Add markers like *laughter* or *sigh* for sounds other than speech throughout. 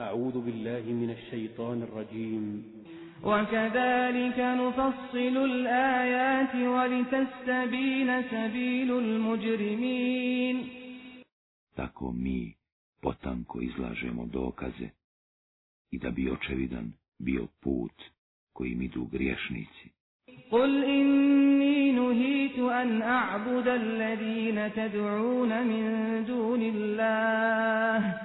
أعوذ بالله من الشيطان الرجيم وكذلك نفصل الآيات ولتستبين سبيل المجرمين Tako mi potanko izlažemo dokaze i da bi očevidan bio put kojim idu griješnici. قل إني نهيت أن أعبد الذين تدعون من دون الله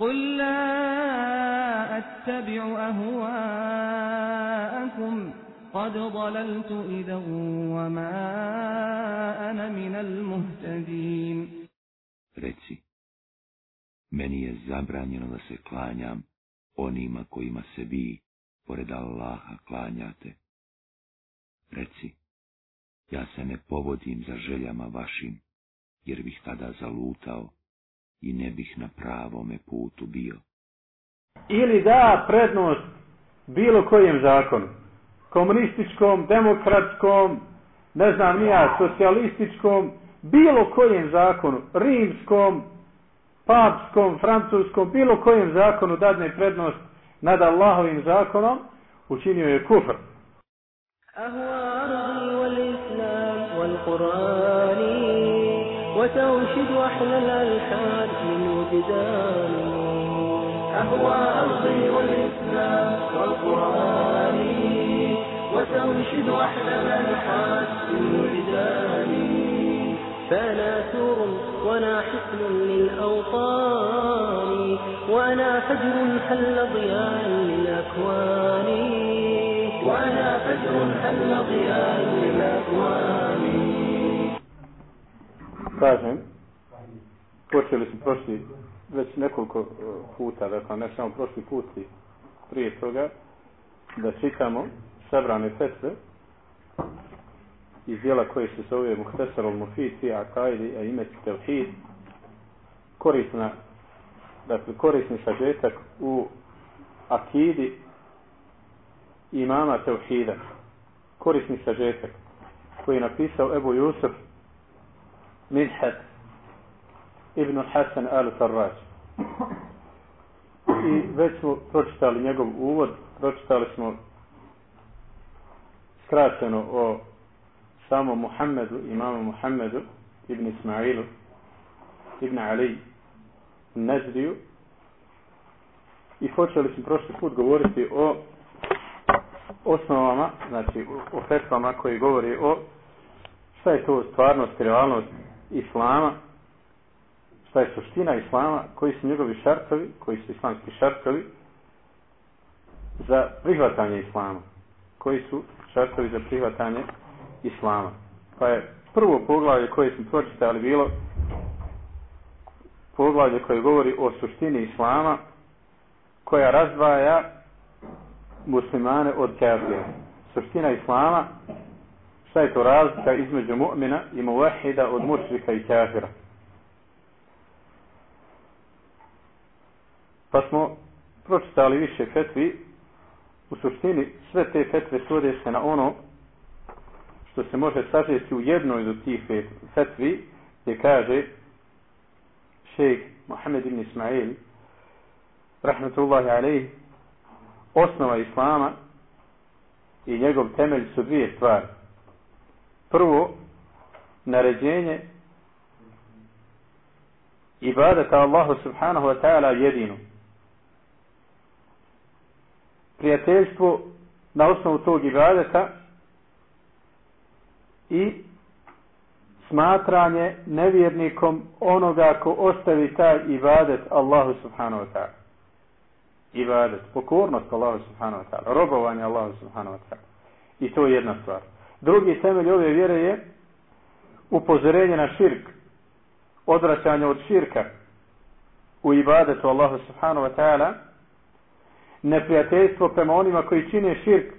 قل لا أتبع أهواءكم قد ضللت إذا وما أنا من المهتدين Reci, meni je zabranjeno da se klanjam onima kojima se vi, pored Allaha, klanjate. Reci, ja se ne povodim za željama vašim, jer bih tada zalutao i ne bih na pravome putu bio. Ili da prednost bilo kojem zakonu. Komunističkom, demokratskom, ne znam nija, socijalističkom, bilo kojem zakonu, rimskom, papskom, francuskom, bilo kojem zakonu dadne prednost nad Allahovim zakonom, učinio je kufr. أهوى والإسلام والقرآن وتوشد أحلى الألحان وجدان أهوى أرضي والإسلام والقرآن وتنشد أحلى الألحان من وجدان فأنا سور وأنا حصن للأوطان وأنا فجر حل ضياء للأكوان وأنا فجر حل ضياء للأكوان Kažem, počeli smo prošli već nekoliko eh, puta, dakle ne samo prošli put i prije toga, da čitamo sabrane fetve iz dijela koje se zove Muhtesar al-Mufid fi Akaidi a ime Tevhid korisna dakle korisni sažetak u akidi imama Tevhida. Korisni sažetak koji je napisao Ebu Jusuf Minhat ibn Hasan al-Farraj. I već smo pročitali njegov uvod pročitali smo skraćeno o samom Muhammedu, imamu Muhammedu ibn Ismailu ibn Ali Nezdiju i počeli smo prošli put govoriti o osnovama, znači o fetvama koji govori o šta je to stvarnost, realnost Islama, šta je suština Islama, koji su njegovi šartovi, koji su islamski šartovi za prihvatanje Islama, koji su šartovi za prihvatanje Islama. Pa je prvo poglavlje koje smo pročitali bilo poglavlje koje govori o suštini Islama koja razdvaja muslimane od kafira. Suština Islama šta je to razlika između mu'mina i muvahida od mušrika i kafira. Pa smo pročitali više fetvi u suštini sve te fetve svode se na ono što se može sažeti u jednoj od tih fetvi gdje kaže šejh Mohamed ibn Ismail rahmetullahi alaih osnova Islama i njegov temelj su dvije stvari. Prvo, naređenje ibadata Allahu subhanahu wa ta'ala jedinu. Prijateljstvo na osnovu tog ibadeta i smatranje nevjernikom onoga ko ostavi taj ibadet Allahu subhanahu wa ta'ala. Ibadet, pokornost Allahu subhanahu wa ta'ala, robovanje Allahu subhanahu wa ta'ala. I to je jedna stvar. Drugi temelj ove vjere je upozorenje na širk, odvraćanje od širka u ibadetu Allahu subhanahu wa ta'ala, neprijateljstvo prema onima koji čine širk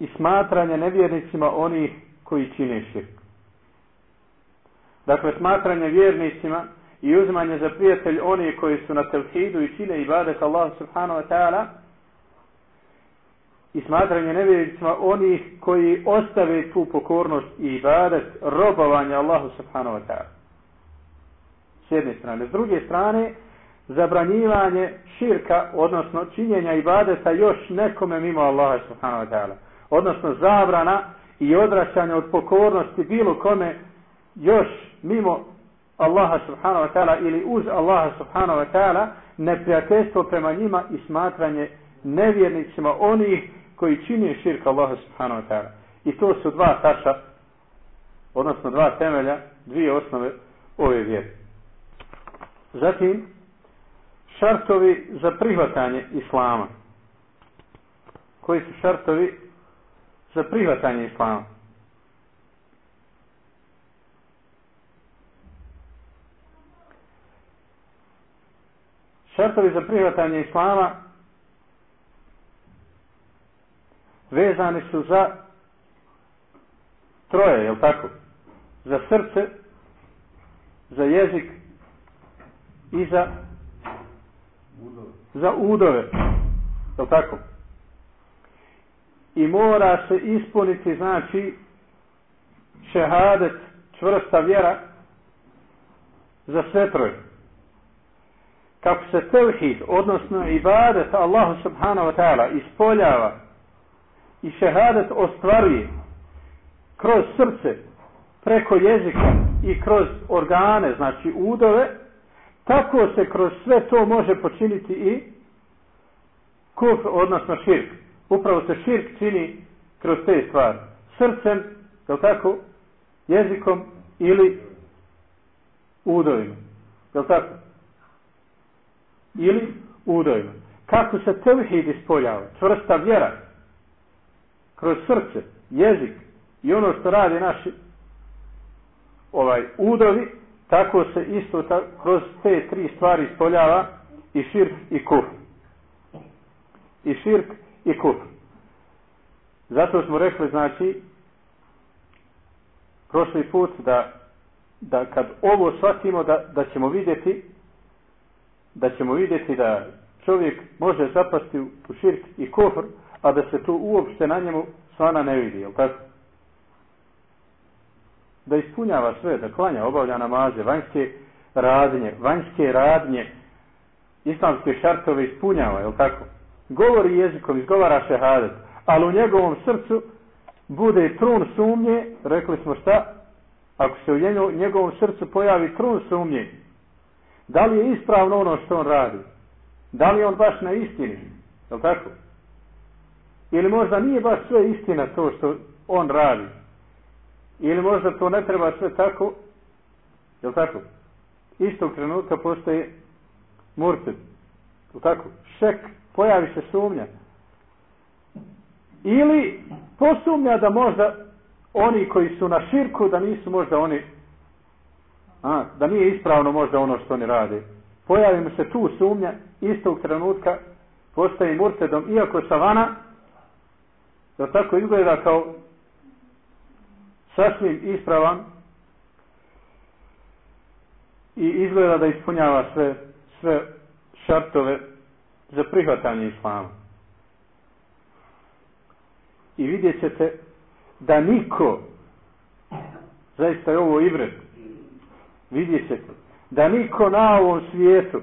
i smatranje nevjernicima onih koji čine širk. Dakle, smatranje vjernicima i uzmanje za prijatelj oni koji su na tevhidu i čine ibadet Allah subhanahu wa ta'ala i smatranje nevjernicima onih koji ostave tu pokornost i ibadet robovanja Allahu subhanahu wa ta'ala. S jedne strane. S druge strane, zabranjivanje širka, odnosno činjenja ibadeta još nekome mimo Allaha subhanahu wa ta'ala. Odnosno zabrana i odraćanja od pokornosti bilo kome još mimo Allaha subhanahu wa ta'ala ili uz Allaha subhanahu wa ta'ala neprijateljstvo prema njima i smatranje nevjernicima onih koji čini širka Allaha subhanahu wa ta'ala. I to su dva taša, odnosno dva temelja, dvije osnove ove vjere. Zatim, šartovi za prihvatanje Islama. Koji su šartovi za prihvatanje Islama? Šartovi za prihvatanje Islama vezani su za troje, je tako? Za srce, za jezik i za za udove. Je tako? I mora se ispuniti, znači, šehadet, čvrsta vjera za sve troje. Kako se tevhid, odnosno ibadet Allahu subhanahu wa ta'ala ispoljava i šehadet ostvaruje kroz srce, preko jezika i kroz organe, znači udove, tako se kroz sve to može počiniti i kufr, odnosno širk. Upravo se širk čini kroz te stvari. Srcem, je tako, jezikom ili udovima. Je tako? Ili udovima. Kako se tevhid ispoljava, čvrsta vjera, kroz srce, jezik i ono što radi naši ovaj udovi, tako se isto ta, kroz te tri stvari ispoljava i širk i kuf. I širk i kuf. Zato smo rekli, znači, prošli put da, da kad ovo shvatimo da, da ćemo vidjeti da ćemo vidjeti da čovjek može zapasti u širk i kufr, a da se tu uopšte na njemu svana ne vidi, jel tako? Da ispunjava sve, da klanja, obavlja namaze, vanjske radnje, vanjske radnje, islamske šartove ispunjava, je tako? Govori jezikom, izgovara šehadet, ali u njegovom srcu bude trun sumnje, rekli smo šta? Ako se u njegovom srcu pojavi trun sumnje, da li je ispravno ono što on radi? Da li je on baš na istini? Je tako? Ili možda nije baš sve istina to što on radi? Ili možda to ne treba sve tako, je tako? Istog trenutka postoji murted. Je tako? Šek, pojavi se sumnja. Ili posumnja da možda oni koji su na širku, da nisu možda oni, a, da nije ispravno možda ono što oni rade. Pojavi mu se tu sumnja, istog trenutka postaje murtedom, iako savana, da tako izgleda kao sasvim ispravan i izgleda da ispunjava sve, sve šartove za prihvatanje islama. I vidjet ćete da niko, zaista je ovo ibret, vidjet ćete, da niko na ovom svijetu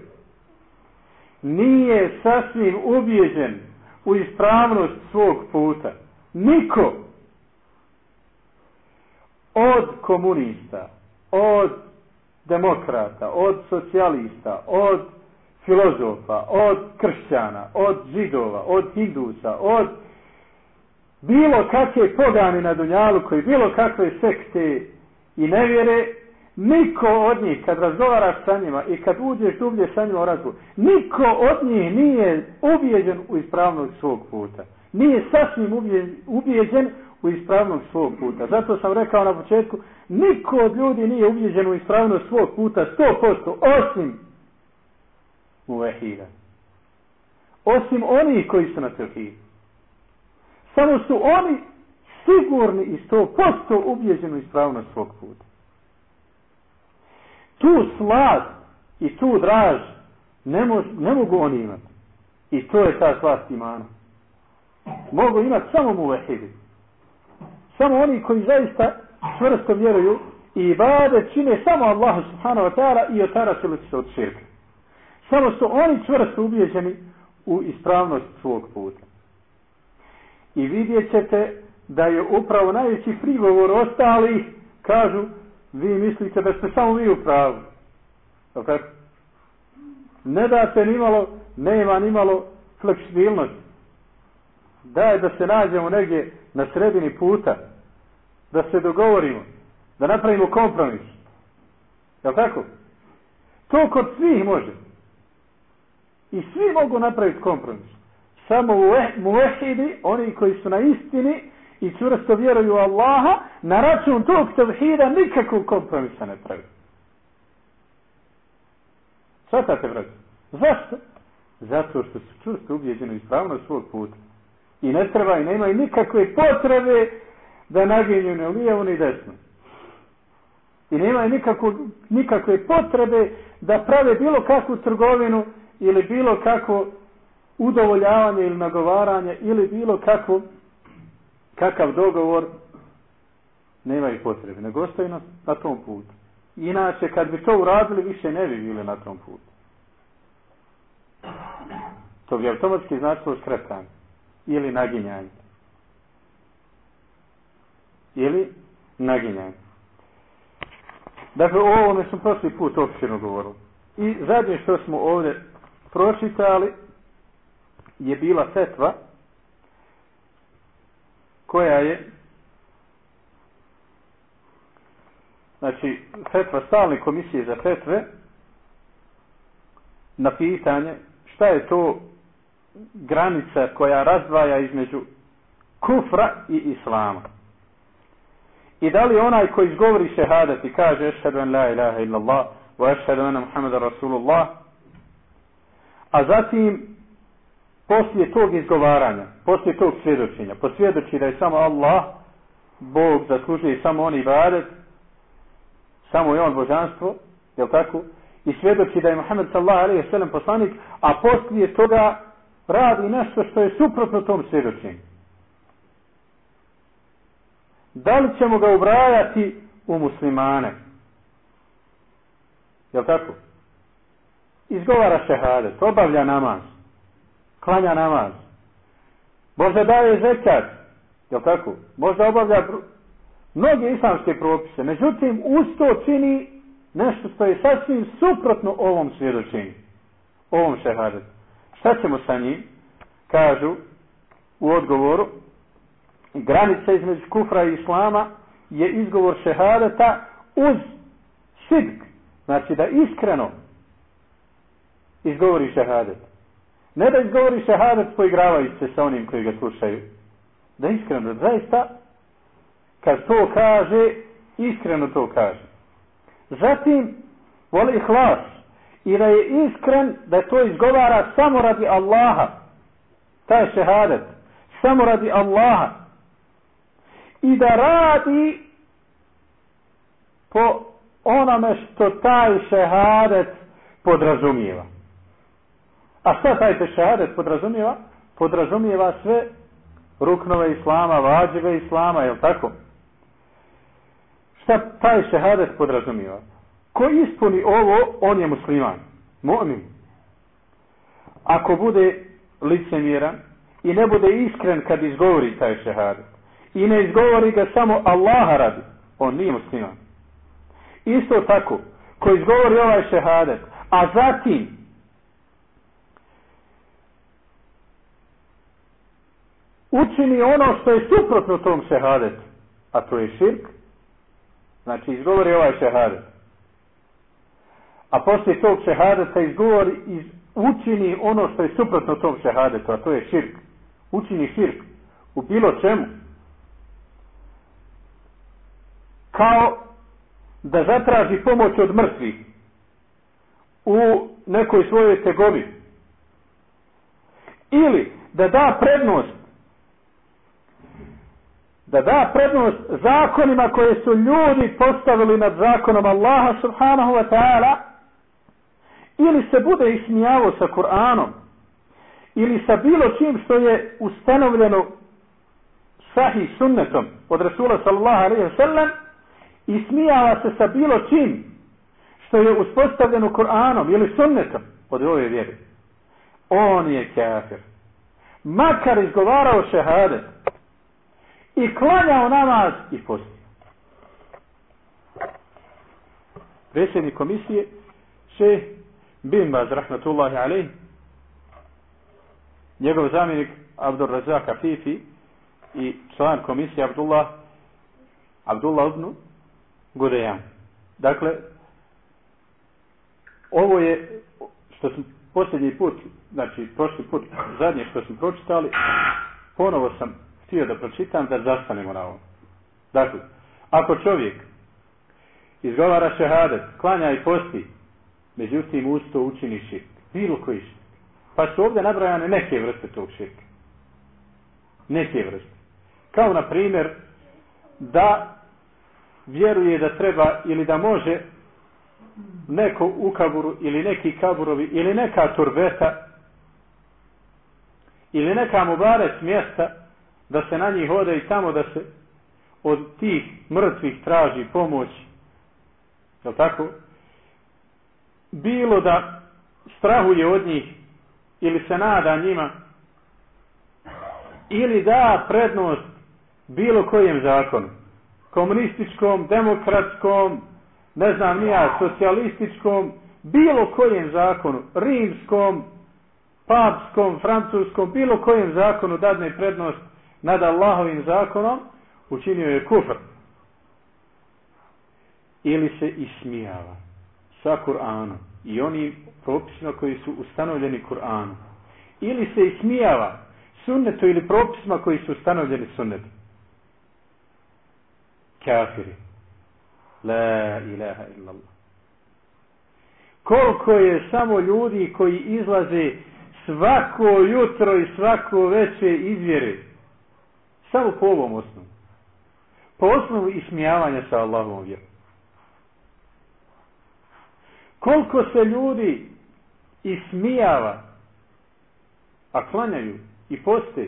nije sasvim ubijeđen u ispravnost svog puta. Niko od komunista, od demokrata, od socijalista, od filozofa, od kršćana, od židova, od hindusa, od bilo kakve pogane na Dunjalu, koji bilo kakve sekte i nevjere, niko od njih, kad razgovaraš sa njima i kad uđeš dublje sa njima u razgovor, niko od njih nije ubijeđen u ispravnost svog puta. Nije sasvim ubijeđen u ispravnost svog puta. Zato sam rekao na početku, niko od ljudi nije ubijeđen u ispravnost svog puta 100%, osim muvehida. Osim onih koji su na tevhidu. Samo su oni sigurni i 100% ubijeđeni u ispravnost svog puta. Tu slad i tu draž ne, mož, ne mogu oni imati. I to je ta slast imana. Mogu imati samo muvehidi. Samo oni koji zaista čvrsto vjeruju i ibade čine samo Allah subhanahu wa ta'ala i otarasili se od širka. Samo su oni čvrsto ubijeđeni u ispravnost svog puta. I vidjet ćete da je upravo najveći prigovor ostali kažu vi mislite da ste samo vi u pravu. Tako? Ne da se nimalo, nema nimalo fleksibilnost. Da je da se nađemo negdje na sredini puta, da se dogovorimo, da napravimo kompromis. Je tako? To kod svih može. I svi mogu napraviti kompromis. Samo muehidi, oni koji su na istini i čvrsto vjeruju Allaha, na račun tog tevhida nikakvog kompromisa ne pravi. Svatate, brate? Zašto? Zato što su čvrsto ubijeđeni ispravno svog puta. I ne treba i nemaju nikakve potrebe da naginju ni lijevo ni desno. I nemaju nikakvu, nikakve potrebe da prave bilo kakvu trgovinu ili bilo kakvo udovoljavanje ili nagovaranje ili bilo kakvo kakav dogovor nemaju potrebe, nego ostaju na, na tom putu. Inače, kad bi to uradili, više ne bi bili na tom putu. To bi automatski značilo skretanje. Ili naginjanje. Ili naginjanje. Dakle, o ovome smo prošli put općeno govorili. I zadnje što smo ovdje pročitali je bila fetva koja je znači fetva stalne komisije za fetve na pitanje šta je to granica koja razdvaja između kufra i islama. I da li onaj koji izgovori šehadat i kaže ešhedu en la ilaha illallah wa ešhedu ena Muhammeda Rasulullah a zatim poslije tog izgovaranja, poslije tog svjedočenja, posvjedoči da je samo Allah, Bog zaslužuje samo on i badet, samo je on božanstvo, jel tako? I svjedoči da je Muhammed sallallahu alaihi sallam poslanik, a poslije toga radi nešto što je suprotno tom svjedočenju. Da li ćemo ga ubrajati u muslimane? Jel tako? Izgovara šehadet, obavlja namaz klanja namaz. Možda daje zekat, je tako? Možda obavlja mnoge islamske propise. Međutim, uz to čini nešto što je sasvim suprotno ovom svjedočenju. Ovom šehadetu. Šta ćemo sa njim? Kažu u odgovoru granica između kufra i islama je izgovor šehadeta uz sidk. Znači da iskreno izgovori šehadet. Ne da izgovori šehadet poigravajući se sa onim koji ga slušaju. Da iskreno, zaista, kad to kaže, iskreno to kaže. Zatim, voli hlas. I da je iskren da to izgovara samo radi Allaha. Taj šehadet. Samo radi Allaha. I da radi po onome što taj šehadet podrazumijeva. A šta taj šehadet podrazumijeva? Podrazumijeva sve ruknove islama, vađive islama, je tako? Šta taj šehadet podrazumijeva? Ko ispuni ovo, on je musliman. Mu'min. Ako bude licemjeran i ne bude iskren kad izgovori taj šehadet i ne izgovori ga samo Allaha radi, on nije musliman. Isto tako, ko izgovori ovaj šehadet, a zatim učini ono što je suprotno tom šehadetu, a to je širk, znači izgovori ovaj šehadet. A poslije tog šehadeta izgovori, iz, učini ono što je suprotno tom šehadetu, a to je širk. Učini širk u bilo čemu. Kao da zatraži pomoć od mrtvih u nekoj svojoj tegovi. Ili da da prednost da da prednost zakonima koje su ljudi postavili nad zakonom Allaha subhanahu wa ta'ala ili se bude ismijavo sa Kur'anom ili sa bilo čim što je ustanovljeno sahih sunnetom od Rasula sallallahu alaihi wa sallam i smijava se sa bilo čim što je uspostavljeno Kur'anom ili sunnetom od ove vjere, on je kafir. Makar izgovarao šehadet i klanjao namaz i postio. Predsjednik komisije, še Bin Baz, rahmatullahi alaih, njegov zamjenik Abdur Razak Afifi i član komisije Abdullah Abdullah ibn Gudejan. Dakle, ovo je što smo posljednji put, znači prošli put, zadnje što smo pročitali, ponovo sam htio da pročitam da zastanemo na ovom. Dakle, ako čovjek izgovara šehadet, klanja i posti, međutim usto učini širk, bilo koji širk. Pa su ovdje nabrajane neke vrste tog širka. Neke vrste. Kao na primjer da vjeruje da treba ili da može neko u kaburu ili neki kaburovi ili neka turbeta ili neka mubarec mjesta da se na njih ode i tamo da se od tih mrtvih traži pomoć. Je tako? Bilo da strahuje od njih ili se nada njima ili da prednost bilo kojem zakonu komunističkom, demokratskom, ne znam nija, socijalističkom, bilo kojem zakonu, rimskom, papskom, francuskom, bilo kojem zakonu dadne prednost nad Allahovim zakonom, učinio je kufr. Ili se ismijava sa Kur'anom i onim propisima koji su ustanovljeni Kur'anom. Ili se ismijava sunnetu ili propisima koji su ustanovljeni sunnetu kafiri. La ilaha illallah. Koliko je samo ljudi koji izlaze svako jutro i svako veće izvjere. Samo po ovom osnovu. Po osnovu ismijavanja sa Allahom vjerom. Koliko se ljudi ismijava, a klanjaju i poste.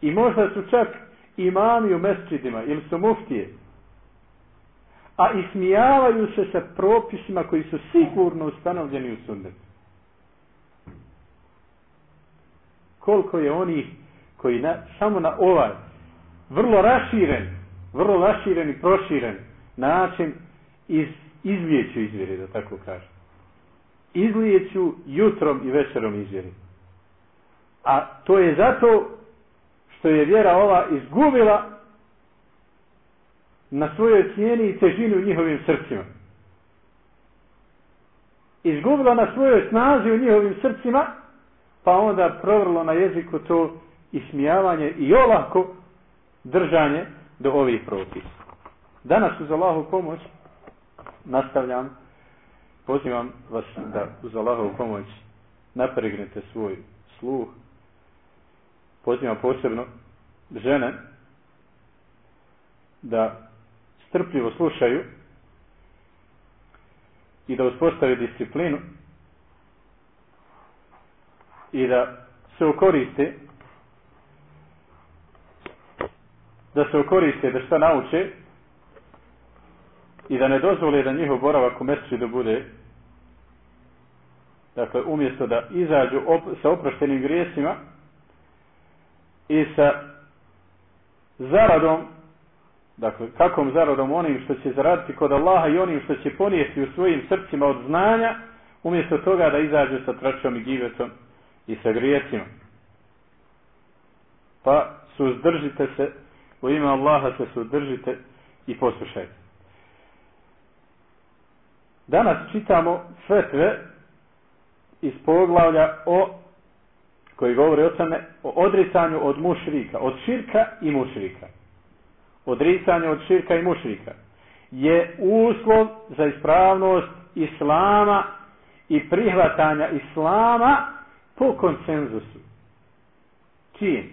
I možda su čak imami u mesčidima ili su muftije, a ismijavaju se sa propisima koji su sigurno ustanovljeni u sunnetu. Koliko je onih koji na, samo na ovaj vrlo raširen, vrlo raširen i proširen način iz, izlijeću izvjeri, da tako kažem. Izlijeću jutrom i večerom izvjeri. A to je zato što je vjera ova izgubila na svojoj cijeni i težini u njihovim srcima. Izgubila na svojoj snazi u njihovim srcima, pa onda provrlo na jeziku to ismijavanje i olako držanje do ovih propisa. Danas uz Allahu pomoć nastavljam, pozivam vas da uz Allahu pomoć napregnete svoj sluh, pozivam posebno žene da strpljivo slušaju i da uspostave disciplinu i da se okoriste da se okoriste da šta nauče i da ne dozvole da njihov boravak u mjesecu bude dakle umjesto da izađu op sa oproštenim grijesima i sa zaradom, dakle, kakvom zaradom onim što će zaraditi kod Allaha i onim što će ponijeti u svojim srcima od znanja, umjesto toga da izađe sa tračom i givetom i sa grijesima. Pa suzdržite se, u ime Allaha se suzdržite i poslušajte. Danas čitamo fetve iz poglavlja o koji govori o tome, o odricanju od mušrika, od širka i mušrika. Odricanje od širka i mušrika je uslov za ispravnost islama i prihvatanja islama po konsenzusu. Čim?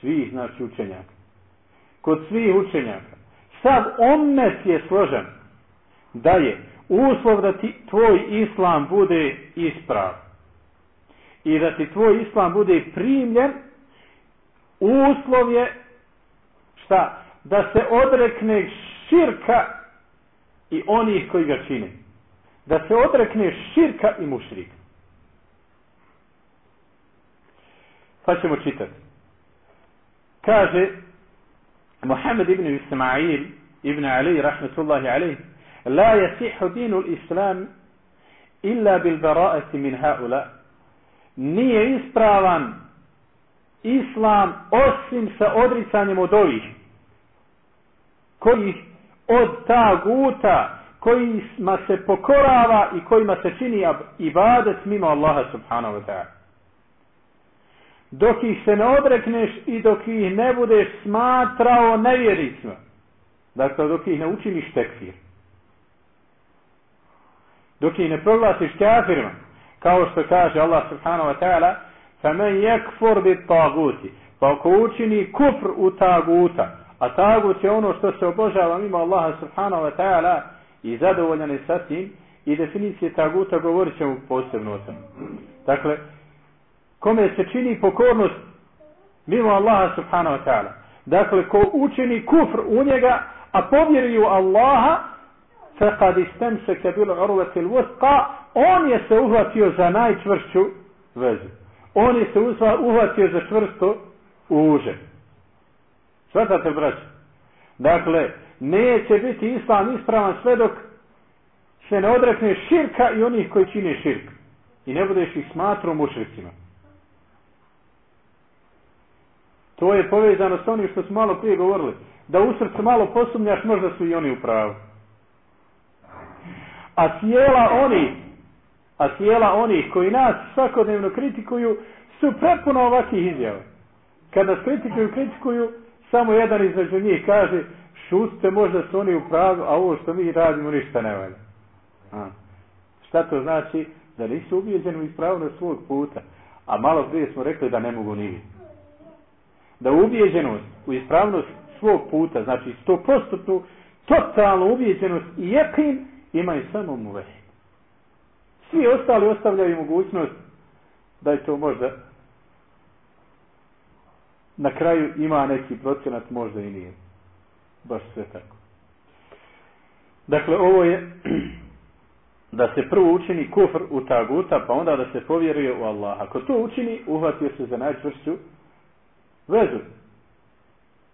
Svih, znači, učenjaka. Kod svih učenjaka. Sav omet je složen da je uslov da ti tvoj islam bude isprav i da ti tvoj islam bude primljen, uslov je šta? Da se odrekne širka i onih koji ga čine. da se odrekneš širka i mušrika. Pa ćemo čitati. Kaže Muhammed ibn Ismail ibn Ali rahmetullahi alaih La yasihu dinu l'islam illa bil bara'ati min haula. Nije ispravan islam osim sa odricanjem od ovih koji od ta guta kojima se pokorava i kojima se čini ibadet mimo Allaha subhanahu wa ta'ala dok ih se ne odrekneš i dok ih ne budeš smatrao nevjericima. Dakle, dok ih ne učiniš tekfir. Dok ih ne proglasiš kafirima. Kao što kaže Allah subhanahu wa ta'ala فَمَنْ يَكْفُرْ بِالْتَاغُوتِ Pa ako učini kufr u taguta, a tagut je ono što se obožava mimo Allaha subhanahu wa ta'ala i zadovoljan je sa tim, i definicije taguta govorit ćemo posebno o tom. Dakle, kome se čini pokornost mimo Allaha subhanahu wa ta'ala. Dakle, ko učini kufr u njega, a povjeri u Allaha, faqad istamsaka bil urwati al-wuthqa, on je se uhvatio za najčvršću vezu. On je se uhvatio za čvrsto uže. Svatate, braće? Dakle, neće biti islam ispravan sve dok se ne odrekne širka i onih koji čine širk. I ne budeš ih smatru mušricima. To je povezano s onim što smo malo prije govorili. Da u srcu malo posumnjaš, možda su i oni u pravu. A sjela oni, a sjela oni koji nas svakodnevno kritikuju, su prepuno ovakvih izjava. Kad nas kritikuju, kritikuju, samo jedan između njih kaže, šuste, možda su oni u pravu, a ovo što mi radimo ništa ne valja. A. Šta to znači? Da nisu ubijeđeni u ispravnost svog puta. A malo prije smo rekli da ne mogu ni da ubijeđenost u ispravnost svog puta, znači stopostotnu totalnu ubijeđenost i jekin imaju samo mu Svi ostali ostavljaju mogućnost da je to možda na kraju ima neki procenat, možda i nije. Baš sve tako. Dakle, ovo je *clears throat* da se prvo učini kufr u taguta, pa onda da se povjeruje u Allah. Ako to učini, uhvatio se za najčvršću vezu.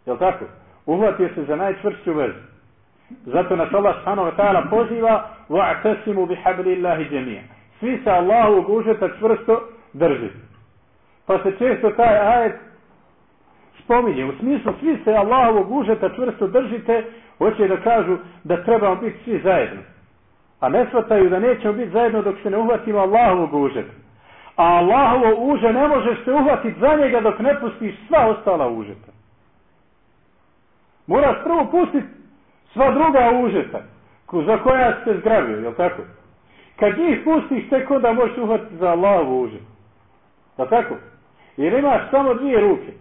Jel tako? Uhvatio se za najčvršću vezu. Zato nas Allah subhanahu wa ta'ala poziva wa'tasimu bihablillahi džemija. Svi se Allahu gužeta čvrsto drži. Pa se često taj ajet spominje. U smislu svi se Allahu gužeta čvrsto držite, hoće da kažu da trebamo biti svi zajedno. A ne shvataju da nećemo biti zajedno dok se ne uhvatimo Allahu gužeta. A Allahovo uže ne možeš se uhvatiti za njega dok ne pustiš sva ostala užeta. Moraš prvo pustiti sva druga užeta za koja se zgravio, jel tako? Kad njih pustiš, tek onda možeš uhvatiti za Allahovo uže. Jel tako? Jer imaš samo dvije ruke.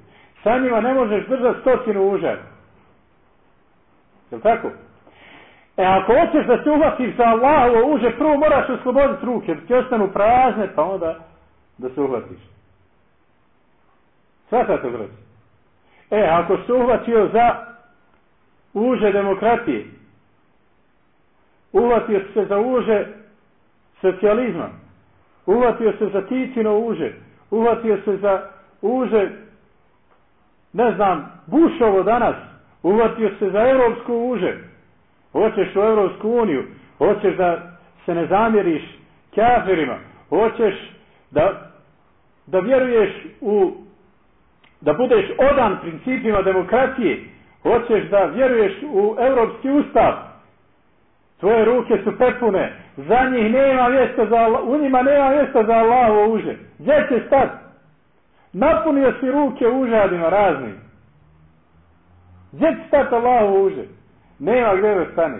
Sa njima ne možeš držati stotinu užeta. Jel tako? E ako hoćeš da se uhvatiš za Allahovo uže, prvo moraš osloboditi ruke, da ti ostanu prazne, pa onda da se uhvatiš. Svatate, braći. E, ako se uhvatio za uže demokratije, uhvatio se za uže socijalizma, uhvatio se za Titino uže, uhvatio se za uže, ne znam, Bušovo danas, uhvatio se za Europsku uže, hoćeš u Europsku uniju, hoćeš da se ne zamjeriš kafirima, hoćeš da da vjeruješ u da budeš odan principima demokracije, hoćeš da vjeruješ u europski ustav, tvoje ruke su pepune, za njih nema mjesta za u njima nema mjesta za Allahovo uže. Gdje će stati? Napunio si ruke užadima raznim. Gdje će stati Allahovo uže? Nema gdje da stane.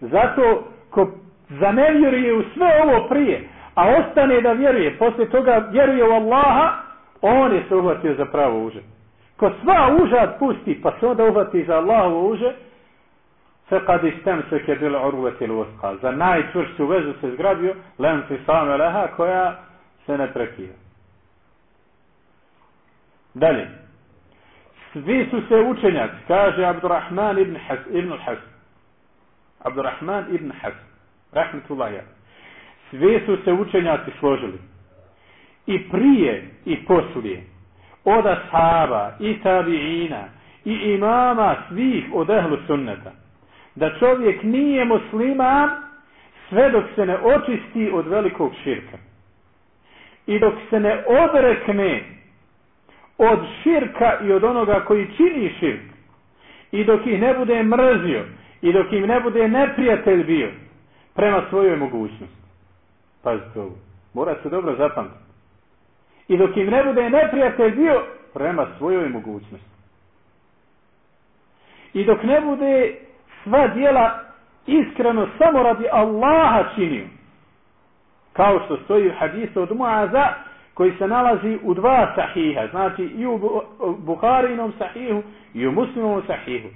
Zato ko zanevjeruje u sve ovo prije, a ostane da vjeruje, poslije toga vjeruje u Allaha, on je se uhvatio za pravo uže. Ko sva užad pusti, pa se onda uhvati za Allahovo uže, se kad istem se ke bilo urveti luska. Za najčvršću vezu se zgrabio, lem si same leha, koja se ne prekida. Dalje. Svi su se učenjaci, kaže Abdurrahman ibn Has, ibn Has. Abdurrahman ibn Has. rahmetullahi sve su se učenjaci složili. I prije i poslije. Od ashaba i tabiina i imama svih od ehlu sunneta. Da čovjek nije musliman sve dok se ne očisti od velikog širka. I dok se ne odrekne od širka i od onoga koji čini širk. I dok ih ne bude mrzio. I dok im ne bude neprijatelj bio. Prema svojoj mogućnosti. Pazite ovo. Mora se dobro zapamtiti. I dok im ne bude neprijatelj bio prema svojoj mogućnosti. I dok ne bude sva dijela iskreno samo radi Allaha činio. Kao što stoji u hadisu od Muaza koji se nalazi u dva sahiha. Znači i u Buharinom sahihu i u Muslimovom sahihu.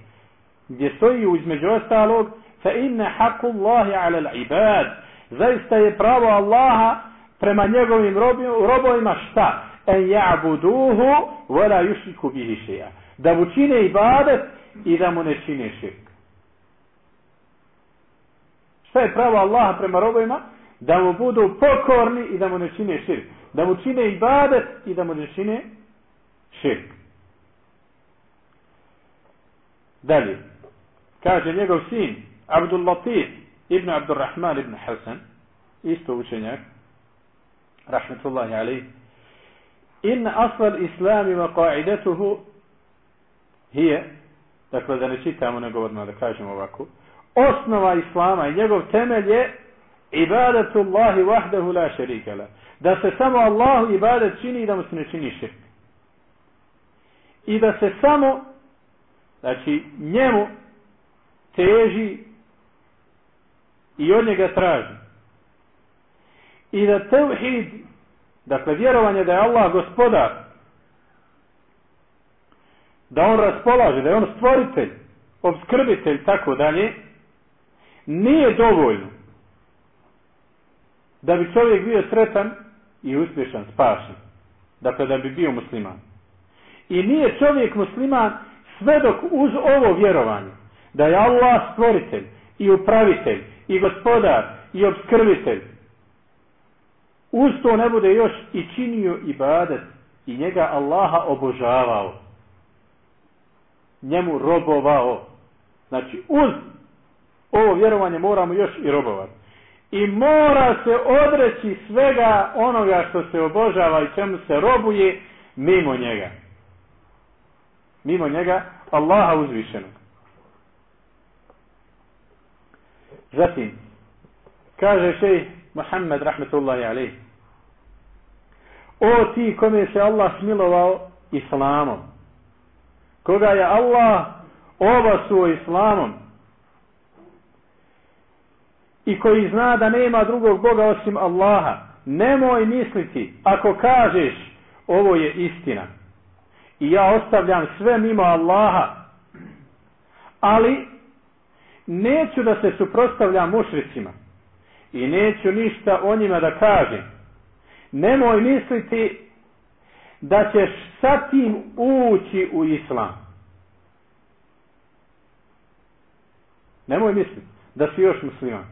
Gdje stoji između ostalog fa inna haku Allahi ala l'ibad. Zaista je pravo Allaha prema njegovim robovima šta? En ja'buduhu wala yushriku bihi shay'a. Da mu čine ibadet i da mu ne čine širk. Šta je pravo Allaha prema robovima? Da mu budu pokorni i da mu ne čine širk. Da mu čine ibadet i da mu ne čine širk. Dalje. Kaže njegov sin Abdul Latif ibn Abdurrahman ibn Hasan isto učenjak rahmetullahi alaih in asal islami wa qa'idetuhu hije dakle da ne čitamo nego odmah da kažemo ovako osnova islama i njegov temelj je ibadatu Allahi wahdahu la sharika da se samo Allahu ibadat čini i da mu se ne čini širk. I da se samo znači njemu teži i od njega traži i da tevhid, dakle vjerovanje da je Allah gospodar, da on raspolaže, da je on stvoritelj, obskrbitelj, tako dalje, nije dovoljno da bi čovjek bio sretan i uspješan, spašen. Dakle, da bi bio musliman. I nije čovjek musliman sve dok uz ovo vjerovanje, da je Allah stvoritelj i upravitelj i gospodar i obskrbitelj, uz to ne bude još i činio ibadet i njega Allaha obožavao. Njemu robovao. Znači, uz ovo vjerovanje moramo još i robovati. I mora se odreći svega onoga što se obožava i čemu se robuje mimo njega. Mimo njega Allaha uzvišenog. Zatim, kaže šej Muhammed rahmetullahi alaih, O ti kome se Allah smilovao islamom. Koga je Allah obasuo islamom. I koji zna da nema drugog Boga osim Allaha. Nemoj misliti, ako kažeš ovo je istina. I ja ostavljam sve mimo Allaha. Ali neću da se suprostavljam mušricima. I neću ništa o njima da kažem nemoj misliti da ćeš sa tim ući u islam. Nemoj misliti da si još musliman.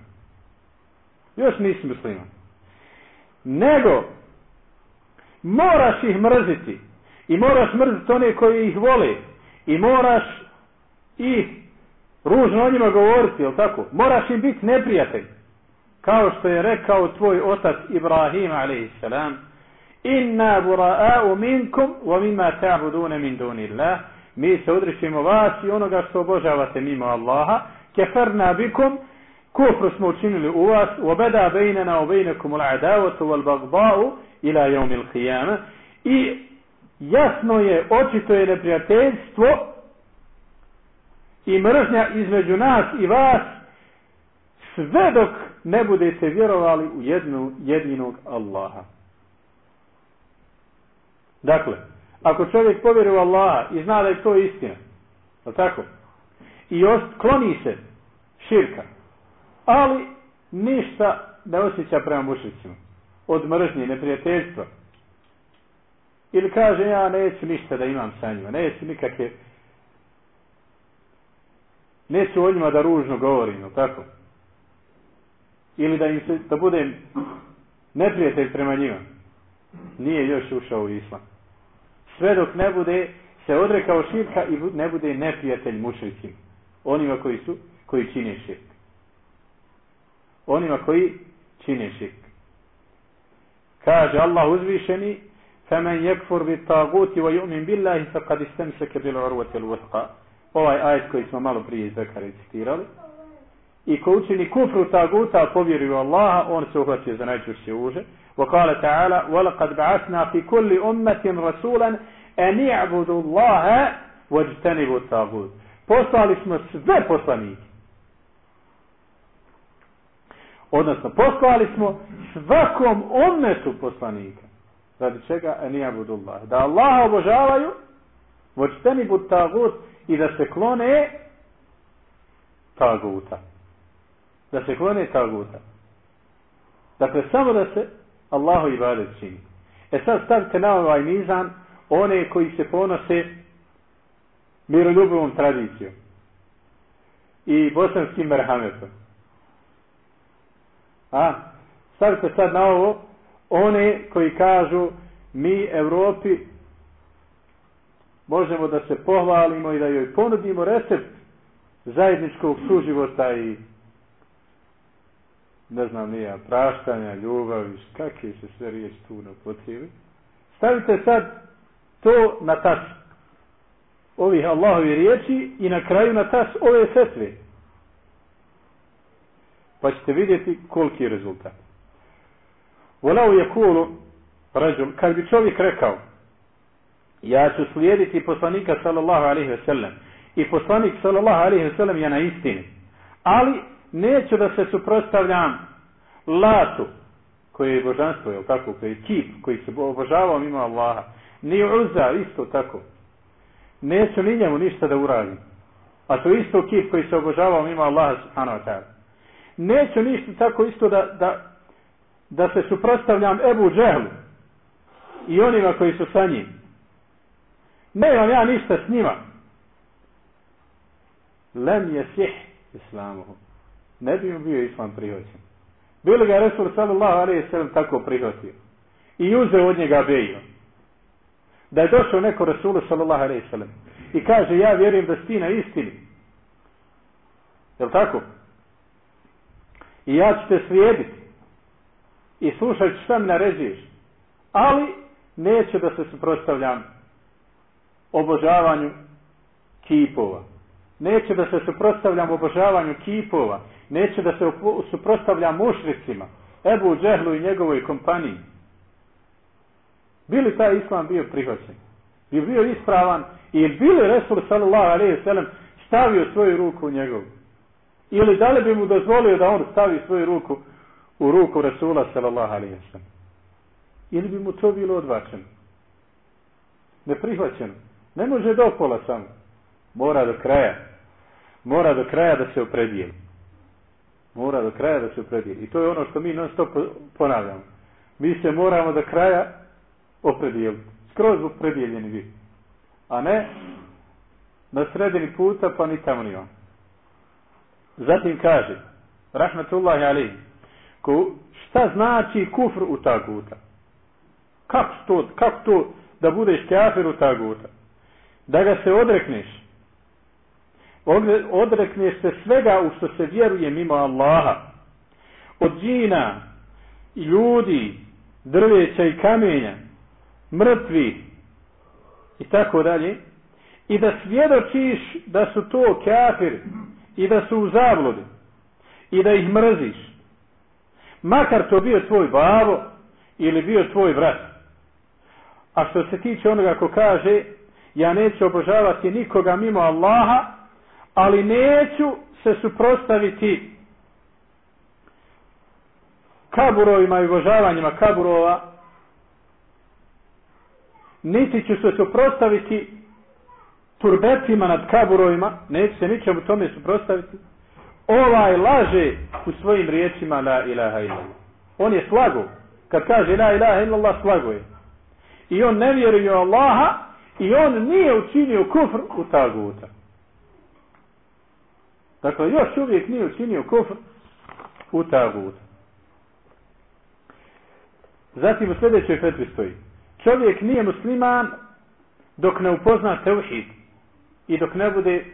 Još nisi musliman. Nego, moraš ih mrziti. I moraš mrziti one koji ih vole. I moraš ih ružno o njima govoriti, jel tako? Moraš im biti neprijatelj kao što je rekao tvoj otac Ibrahim a.s. Inna bura'a'u minkum wa mimma ta'budune min dunillah. Mi se odričimo vas i onoga što obožavate mimo Allaha. Keferna bikum, kufru smo učinili u vas, beda bejnena u bejnekum l'adavatu wal bagda'u ila jevmil qiyama. I jasno je, očito je neprijateljstvo i mržnja između nas i vas sve dok ne budete vjerovali u jednu jedinog Allaha. Dakle, ako čovjek povjeruje u Allaha i zna da je to istina, je tako? I kloni se širka, ali ništa ne osjeća prema mušicima, od mržnje, neprijateljstva. Ili kaže, ja neću ništa da imam sa njima, neću nikakve, neću o njima da ružno govorim, je tako? ili da im se, da budem neprijatelj prema njima, nije još ušao u islam. Sve dok ne bude se odrekao širka i ne bude neprijatelj mušricima. Onima koji su, koji čine širk. Onima koji čine širk. Kaže Allah uzvišeni فَمَنْ يَكْفُرْ بِالْتَاغُوتِ وَيُؤْمِنْ بِاللَّهِ فَقَدْ اسْتَمْسَكَ بِالْعُرْوَةِ الْوَثْقَى Ovaj ajet koji smo malo prije iz Bekara citirali. I ko učini kufru taguta, a povjeri u Allaha, on se uhvatio za najčvršće uže. وقال تعالى ولقد بعثنا في كل أمة رسولا أن يعبدوا الله واجتنبوا الطاغوت poslali smo sve poslanike. Odnosno, poslali smo svakom umetu poslanika. Radi čega? En jabudullah. Da Allaha obožavaju, vočteni bud tagut i da se klone taguta. Da se klone taguta. Dakle, samo da se Allahu ibadet čini. E sad stavite na ovaj mizan one koji se ponose miroljubivom tradicijom i bosanskim merhametom. A, stavite sad na ovo one koji kažu mi Europi možemo da se pohvalimo i da joj ponudimo recept zajedničkog suživota i ne znam nija, praštanja, ljubavi, kakve se sve riječi tu potrijebi. Stavite sad to na tas ovih Allahovi riječi i na kraju na tas ove setve. Pa ćete vidjeti koliki je rezultat. Volau je kulu, rađul, kad bi čovjek rekao, ja ću slijediti poslanika sallallahu alaihi ve sellem i poslanik sallallahu alaihi ve sellem je na istini. Ali neću da se suprostavljam latu, koje je božanstvo, je tako, koji je kip, koji se obožavao mimo Allaha, ni uza, isto tako. Neću ni njemu ništa da uradim. A to isto kip koji se obožavao mimo Allaha subhanahu wa ta'ala. Neću ništa tako isto da, da, da se suprostavljam Ebu Džehlu i onima koji su sa njim. Nemam ja ništa s njima. Lem je sih islamuhu ne bi mu bio islam prihvaćen. Bili ga Resul sallallahu alaihi sallam tako prihvatio. I uzeo od njega bejo. Da je došao neko Resulu sallallahu alaihi sallam. I kaže ja vjerujem da si na istini. Jel tako? I ja ću te slijediti. I slušat ću šta mi naređuješ. Ali neću da se suprostavljam obožavanju kipova. Neću da se suprostavljam obožavanju kipova neće da se suprostavlja mušricima, Ebu Džehlu i njegovoj kompaniji. Bili taj islam bio prihvaćen? Bi bio ispravan i bili Resul sallallahu alaihi sallam stavio svoju ruku u njegovu? Ili da li bi mu dozvolio da on stavi svoju ruku u ruku Resula sallallahu alaihi sallam? Ili bi mu to bilo odvačeno? Neprihvaćeno. Ne može do pola samo. Mora do kraja. Mora do kraja da se opredijeli. Mora do kraja da se opredijeli. I to je ono što mi non stop ponavljamo. Mi se moramo do kraja opredijeliti. Skroz opredijeljeni vi. A ne na sredini puta pa ni tamo ni on. Zatim kaže, rahmetullahi alim, ko, šta znači kufr u taguta? Kako to, kako to da budeš kafir u taguta? Da ga se odrekneš, odrekneš se svega u što se vjeruje mimo Allaha. Od džina, ljudi, drveća i kamenja, mrtvi i tako dalje. I da svjedočiš da su to kafir i da su u zabludi i da ih mrziš. Makar to bio tvoj babo ili bio tvoj brat. A što se tiče onoga ko kaže ja neću obožavati nikoga mimo Allaha ali neću se suprostaviti kaburovima i obožavanjima kaburova, niti ću se suprostaviti turbetima nad kaburovima, neću se ničemu tome suprostaviti, ovaj laže u svojim riječima la ilaha illallah. On je slago. Kad kaže la ilaha illallah, slago je. I on ne vjeruje u Allaha i on nije učinio kufr u taguta. Dakle, još uvijek nije učinio kufr u tagut. Zatim u sljedećoj fetvi stoji. Čovjek nije musliman dok ne upozna teuhid i dok ne bude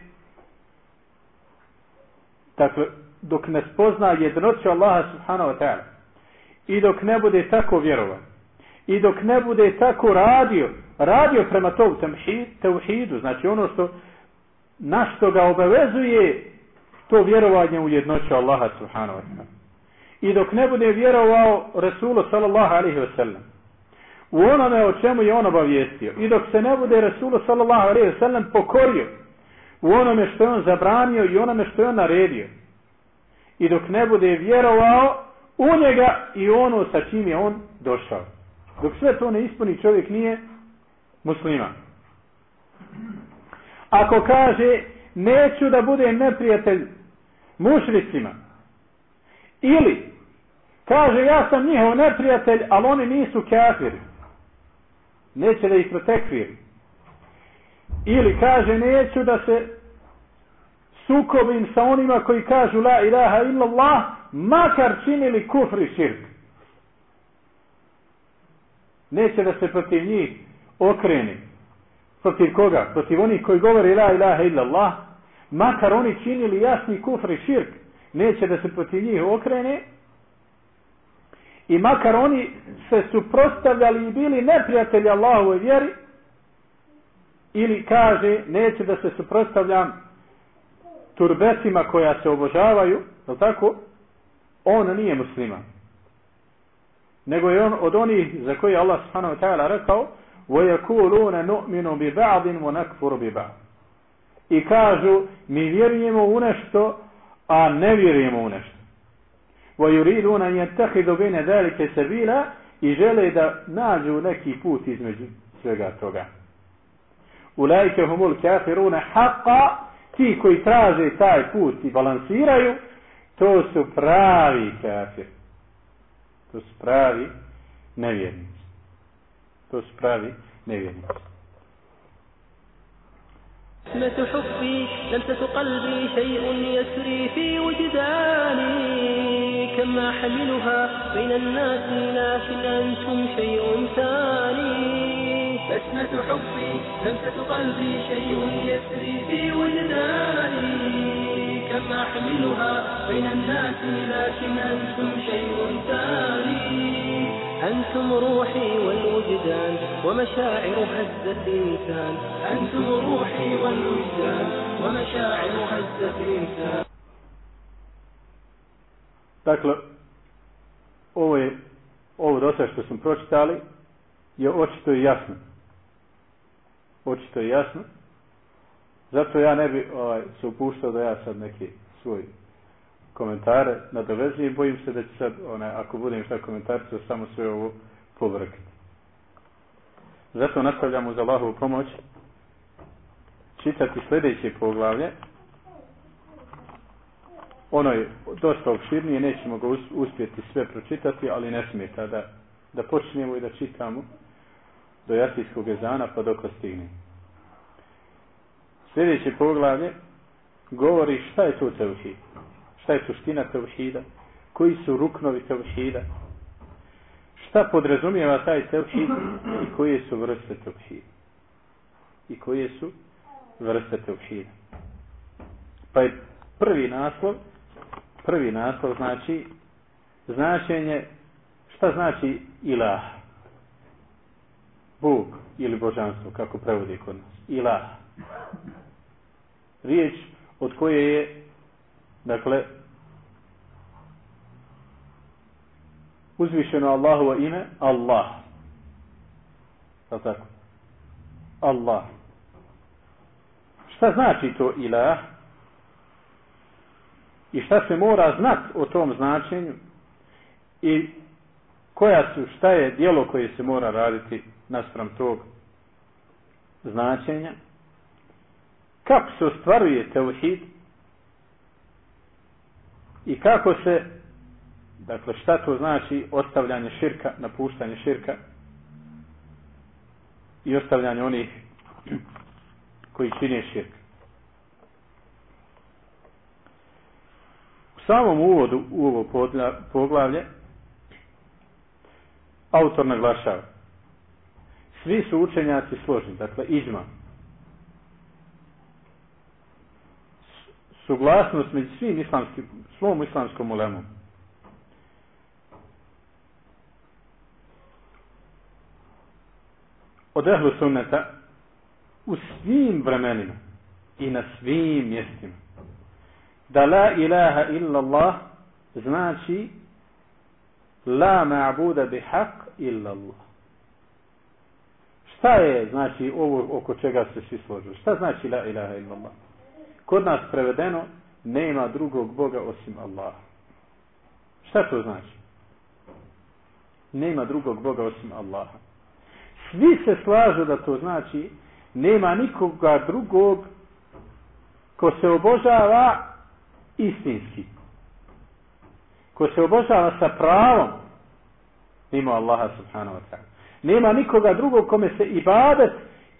dakle, dok ne spozna jednoću Allaha subhanahu wa ta'ala i dok ne bude tako vjerovan i dok ne bude tako radio radio prema tom teuhidu znači ono što na što ga obavezuje to vjerovanje u jednoću Allaha subhanahu wa ta'ala i dok ne bude vjerovao Rasulu sallallahu alaihi wa sallam u onome o čemu je on obavijestio i dok se ne bude Rasulu sallallahu alaihi wa sallam pokorio u onome što je on zabranio i onome što je on naredio i dok ne bude vjerovao u njega i ono sa čim je on došao. Dok sve to ne ispuni čovjek nije musliman. Ako kaže neću da budem neprijatelj mušricima ili kaže ja sam njihov neprijatelj ali oni nisu kafiri neće da ih protekviri ili kaže neću da se sukobim sa onima koji kažu la ilaha illallah, makar činili kufri širk. Neće da se protiv njih okreni. Protiv koga? Protiv onih koji govore la ilaha illallah, makar oni činili jasni kufri širk. Neće da se protiv njih okrene. I makar oni se suprostavljali i bili neprijatelji Allahove vjeri, ili kaže, neće da se suprostavljam turbetima koja se obožavaju, je tako? On nije musliman. Nego je on od onih za koje Allah subhanahu wa ta'ala rekao وَيَكُولُونَ نُؤْمِنُ بِبَعْضٍ وَنَكْفُرُ بِبَعْضٍ I kažu, mi vjerujemo u nešto, a ne vjerujemo u nešto. وَيُرِيدُونَ يَتَّخِذُ بِنَ ذَلِكَ سَبِيلًا I žele da nađu neki put između svega toga. أُولَٰئِكَ هُمُ الْكَافِرُونَ حَقًّا ti koji traže taj put i balansiraju, to su pravi kafir. To su pravi nevjernici. To su pravi nevjernici. نسمة حبي لمسة قلبي شيء يسري في وجداني. كما حملها بين الناس لكن أنتم شيء ثاني. بسمة حبي لمسة قلبي شيء يسري في وجداني. كما أحملها بين الناس لكن أنتم شيء ثاني. أنتم روحي والوجدان ومشاعر هزة الإنسان أنتم روحي والوجدان ومشاعر هزة الإنسان Dakle, ovo je, ovo dosta što smo pročitali, je očito i jasno. očito je jasno. Zato ja ne bi ovaj, se upuštao da ja sad neki svoj komentare nadovezujem i bojim se da će sad, onaj, ako budem šta komentarca, samo sve ovo povrkati. Zato nastavljamo za Allahovu pomoć čitati sljedeće poglavlje. Ono je dosta opširnije, nećemo ga uspjeti sve pročitati, ali ne smeta da, da počnemo i da čitamo do jasijskog ezana pa dok stigne. Sljedeće poglavlje govori šta je to tevhid. Šta je suština tevhida, koji su ruknovi tevhida, šta podrazumijeva taj tevhid i koje su vrste tevhida. I koje su vrste tevhida. Pa je prvi naslov, prvi naslov znači značenje, šta znači ilah. Bog ili božanstvo, kako prevodi kod nas. Ilah. Riječ od koje je, dakle, uzvišeno Allahovo ime, Allah. Tako? Allah. Šta znači to ilah? I šta se mora znat o tom značenju? I koja su, šta je dijelo koje se mora raditi naspram tog značenja. Kako se ostvaruje teuhid i kako se, dakle šta to znači ostavljanje širka, napuštanje širka i ostavljanje onih koji čine širk. U samom uvodu u ovo poglavlje autor naglašava. Svi su učenjaci složni, dakle iđma. Suglasnost među svim islamskim, svom islamskom ulemom. Od ehlu sunneta u svim vremenima i na svim mjestima da la ilaha illa Allah znači la ma'buda bi haq illa Allah. Šta je, znači, ovo oko čega se svi složili? Šta znači la ilaha illa Allah? Kod nas prevedeno, nema drugog Boga osim Allaha. Šta to znači? Nema drugog Boga osim Allaha. Svi se slažu da to znači nema nikoga drugog ko se obožava istinski. Ko se obožava sa pravom mimo Allaha subhanahu wa ta'ala. Nema nikoga drugog kome se ibadet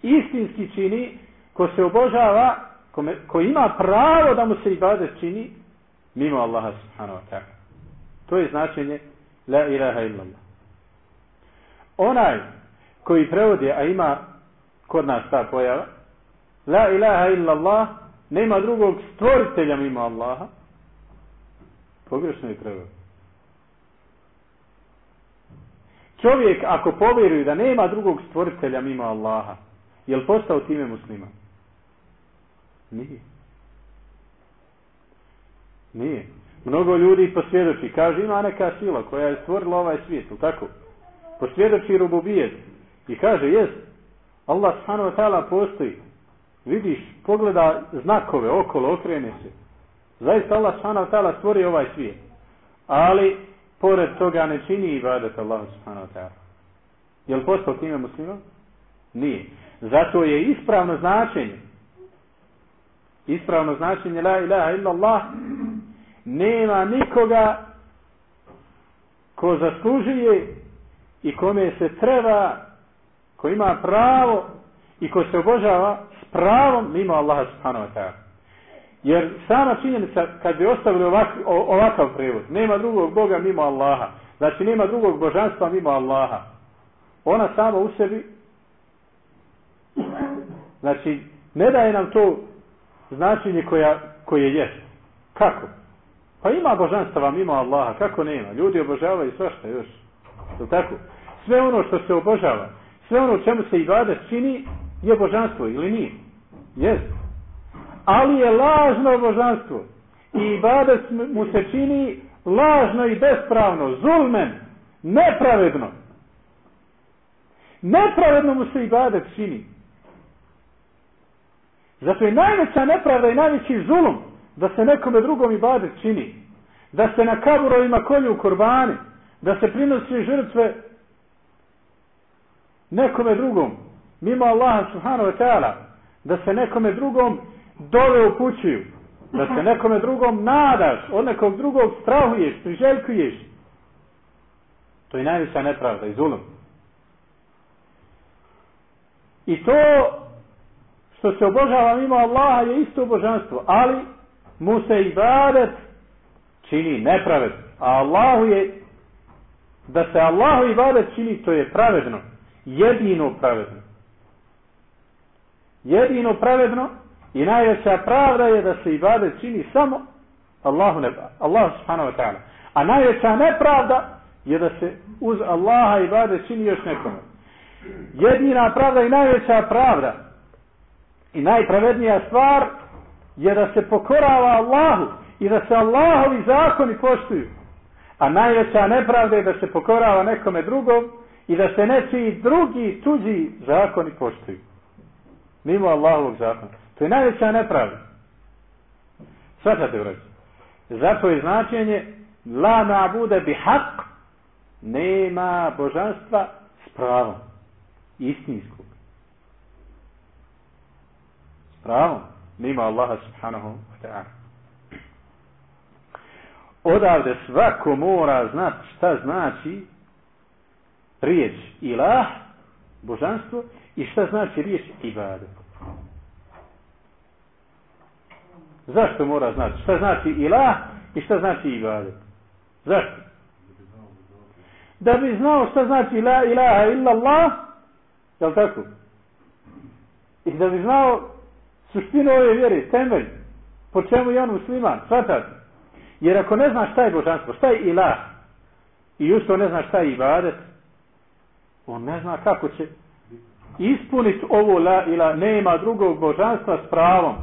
istinski čini, ko se obožava, kome, ko ima pravo da mu se ibadet čini mimo Allaha subhanahu wa ta'ala. To je značenje la ilaha illallah. Onaj koji prevodi, a ima kod nas ta pojava, la ilaha illallah, nema drugog stvoritelja mimo Allaha, pogrešno je prevod. Čovjek ako povjeruje da nema drugog stvoritelja mimo Allaha, je li postao time muslima? Nije. Nije. Mnogo ljudi posvjedoči. Kaže ima neka sila koja je stvorila ovaj svijet. Tako? Posvjedoči rububijet. I kaže jest. Allah subhanahu wa ta'ala postoji. Vidiš, pogleda znakove okolo, okrene se. Zaista Allah subhanahu wa ta'ala stvori ovaj svijet. Ali pored toga ne čini ibadet Allah subhanahu wa ta'ala. Je li postao time muslima? Nije. Zato je ispravno značenje ispravno značenje la ilaha illa Allah nema nikoga ko zaslužuje i kome se treba ko ima pravo i ko se obožava s pravom mimo Allaha subhanahu wa ta'ala. Jer sama činjenica, kad bi ostavili ovak, ovakav prevod, nema drugog Boga mimo Allaha, znači nema drugog božanstva mimo Allaha, ona sama u sebi, znači, ne daje nam to značenje koja, koje jest. Kako? Pa ima božanstva mimo Allaha, kako nema? Ljudi obožavaju svašta još. Je tako? Sve ono što se obožava, sve ono čemu se ibadet čini, je božanstvo ili nije? Jest ali je lažno božanstvo. I ibadet mu se čini lažno i bespravno, zulmen, nepravedno. Nepravedno mu se ibadet čini. Zato je najveća nepravda i najveći zulum da se nekome drugom ibadet čini. Da se na kaburovima kolju kurbani, da se prinosi žrtve nekome drugom, mimo Allaha subhanahu wa ta'ala, da se nekome drugom dole upućuju. Da se nekome drugom nadaš, od nekog drugog strahuješ, priželjkuješ. To je najviša nepravda i zulom. I to što se obožava mimo Allaha je isto božanstvo, ali mu se ibadet čini nepraved. A Allahu je da se Allahu ibadet čini, to je pravedno. Jedino pravedno. Jedino pravedno i najveća pravda je da se ibadet čini samo Allahu neba, Allah subhanahu wa ta'ala. A najveća nepravda je da se uz Allaha ibadet čini još nekome. Jedina pravda i najveća pravda i najpravednija stvar je da se pokorava Allahu i da se Allahovi zakoni poštuju. A najveća nepravda je da se pokorava nekome drugom i da se nečiji drugi tuđi zakoni poštuju. Mimo Allahovog zakona. To je najveća nepravda. Svatate u Zato je značenje la nabude bi hak nema božanstva s pravom. Istinskog. Pravom. Nima Allaha subhanahu wa ta'ala. Odavde svako mora znati šta znači riječ ilah, božanstvo, i šta znači riječ ibadet. Zašto mora znati? Šta znači ilah i šta znači ibadet? Zašto? da bi znao šta znači la ilaha illallah, jel tako? I da bi znao suštinu ove vjere, temelj, po čemu je on musliman, shvatate? Jer ako ne znaš šta je božanstvo, šta je ilah, i usto ne zna šta je ibadet, on ne zna kako će ispuniti ovo la ila, nema drugog božanstva s pravom.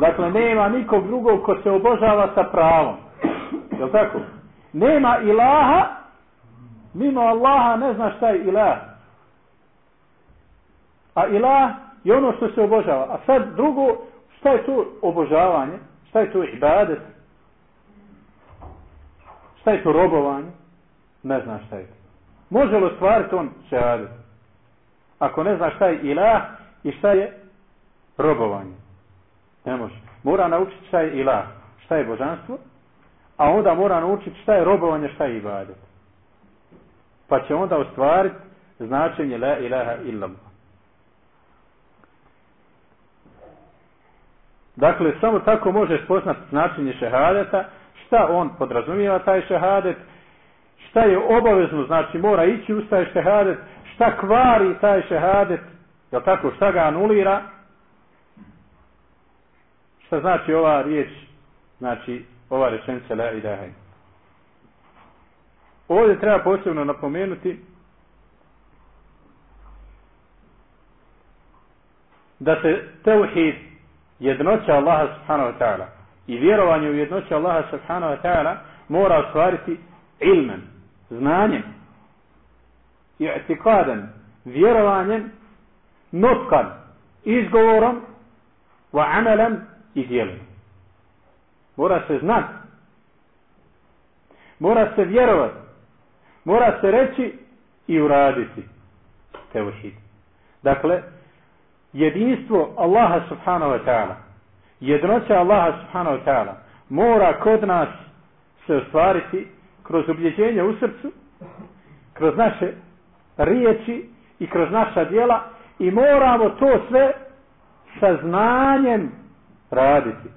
Dakle, nema nikog drugog ko se obožava sa pravom. Je tako? Nema ilaha, mimo Allaha ne zna šta je ilah. A ilah je ono što se obožava. A sad drugo, šta je to obožavanje? Šta je to ibadet? Šta je to robovanje? Ne zna šta je to. Može li ostvariti on šehadet? Ako ne zna šta je ilah i šta je robovanje. Ne može. Mora naučiti šta je ilah, šta je božanstvo, a onda mora naučiti šta je robovanje, šta je ibadet. Pa će onda ostvariti značenje la ilaha illallah. Dakle, samo tako možeš poznati značenje šehadeta, šta on podrazumijeva taj šehadet, šta je obavezno, znači mora ići u taj šehadet, šta kvari taj šehadet, jel tako, šta ga anulira, šta znači ova riječ, znači ova rečenica la ilaha Ovdje treba posebno napomenuti da se teuhid jednoća Allaha subhanahu wa ta'ala i vjerovanje u jednoću Allaha subhanahu wa ta'ala mora ostvariti ilmen, znanjem i etikadan, vjerovanjem, notkan, izgovorom, wa amelan i djelom. Mora se znati. Mora se vjerovati. Mora se reći i uraditi. Teuhid. Dakle, jedinstvo Allaha subhanahu wa ta'ala, jednoća Allaha subhanahu wa ta'ala, mora kod nas se ostvariti kroz ubjeđenje u srcu, kroz naše riječi i kroz naša djela i moramo to sve sa znanjem raditi.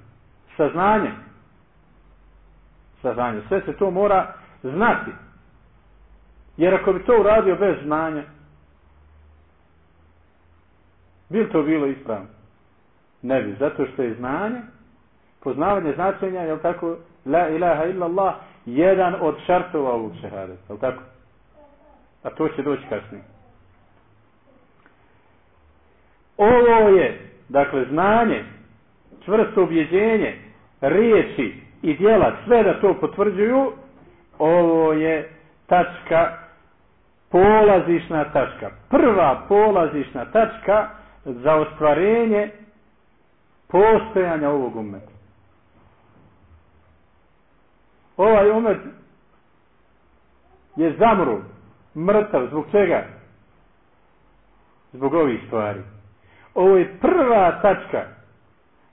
Sa znanjem. Sa znanjem. Sve se to mora znati. Jer ako bi to uradio bez znanja, bi to bilo ispravno? Ne bi, zato što je znanje, poznavanje značenja, je tako, la ilaha illallah, jedan od šartova ovog šehadeta, je tako? A to će doći kasnije. Ovo je, dakle, znanje, čvrsto objeđenje, riječi i djela, sve da to potvrđuju, ovo je tačka, polazišna tačka. Prva polazišna tačka za ostvarenje postojanja ovog umeta. Ovaj umet je zamru, mrtav, zbog čega? Zbog ovih stvari. Ovo je prva tačka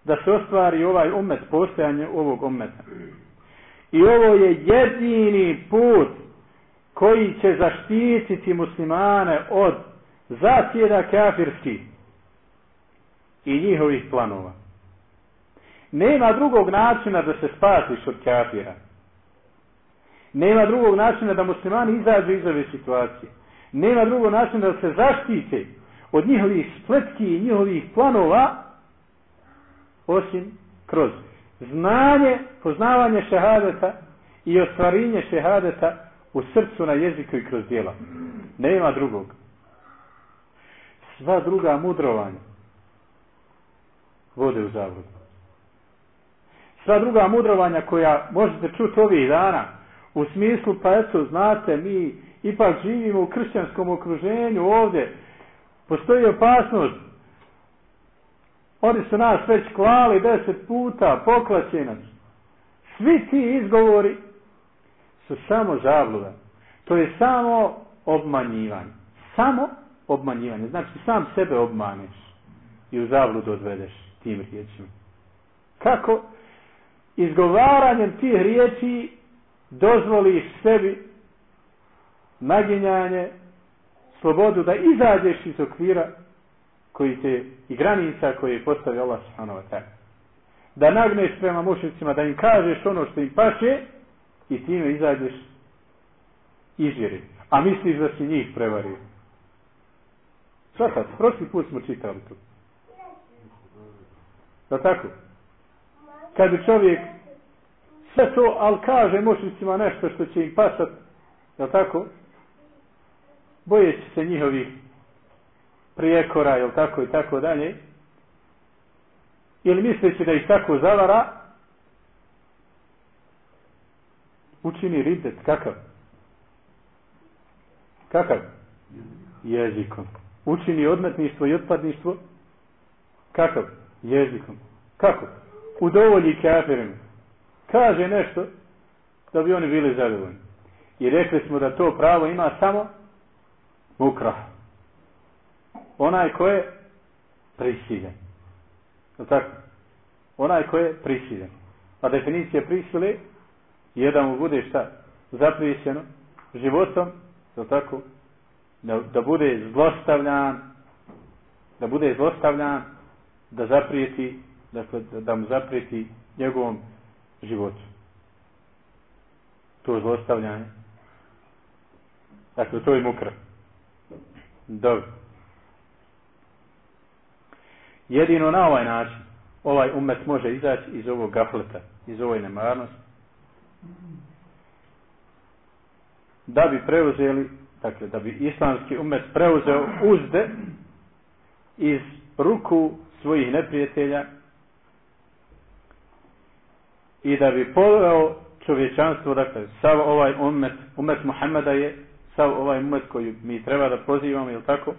da se ostvari ovaj umet, postojanje ovog umeta. I ovo je jedini put koji će zaštititi muslimane od zasjeda kafirskih i njihovih planova. Nema drugog načina da se spasiš od kafira. Nema drugog načina da muslimani izađu iz ove situacije. Nema drugog načina da se zaštite od njihovih spletki i njihovih planova osim kroz znanje, poznavanje šehadeta i ostvarinje šehadeta u srcu, na jeziku i kroz djela. Nema drugog. Sva druga mudrovanja vode u zavod. Sva druga mudrovanja koja možete čuti ovih dana u smislu, pa eto, znate, mi ipak živimo u kršćanskom okruženju ovdje, postoji opasnost oni su nas već klali deset puta, poklaće nas. Svi ti izgovori su samo zabluda. To je samo obmanjivanje. Samo obmanjivanje. Znači sam sebe obmaneš i u zabludu odvedeš tim riječima. Kako? Izgovaranjem tih riječi dozvoliš sebi naginjanje, slobodu da izađeš iz okvira koji te i granica koje je postavio Allah subhanahu. Da nagneš prema mušnicima, da im kažeš ono što im paše i time izađeš izvjeri. A misliš da si njih prevario. Svatat, prošli put smo čitali to. Da tako? Kad bi čovjek sve to, ali kaže mušnicima nešto što će im pasat, da tako? Bojeći se njihovih prijekora, jel tako i tako dalje. Ili misleći da ih tako zavara, učini ridet, kakav? Kakav? Jezikom. Učini odmetništvo i otpadništvo, kakav? Jezikom. Kako? Udovolji kafirima. Kaže nešto da bi oni bili zadovoljni. I rekli smo da to pravo ima samo mukrah onaj ko je prisiljen. Je tako? Onaj ko je prisiljen. A definicija prisile je da mu bude šta? Zaprijećeno životom, je tako? Da, da bude zlostavljan, da bude zlostavljan, da zaprijeti, dakle, da, mu zaprijeti njegovom životu. To zlostavljanje. Dakle, to je mukra. Dobro. Jedino na ovaj način ovaj umet može izaći iz ovog gafleta, iz ovoj nemarnosti. Da bi preuzeli, dakle, da bi islamski umet preuzeo uzde iz ruku svojih neprijatelja i da bi poveo čovječanstvo, dakle, sav ovaj umet, umet Muhammeda je, sav ovaj umet koji mi treba da pozivamo, je tako?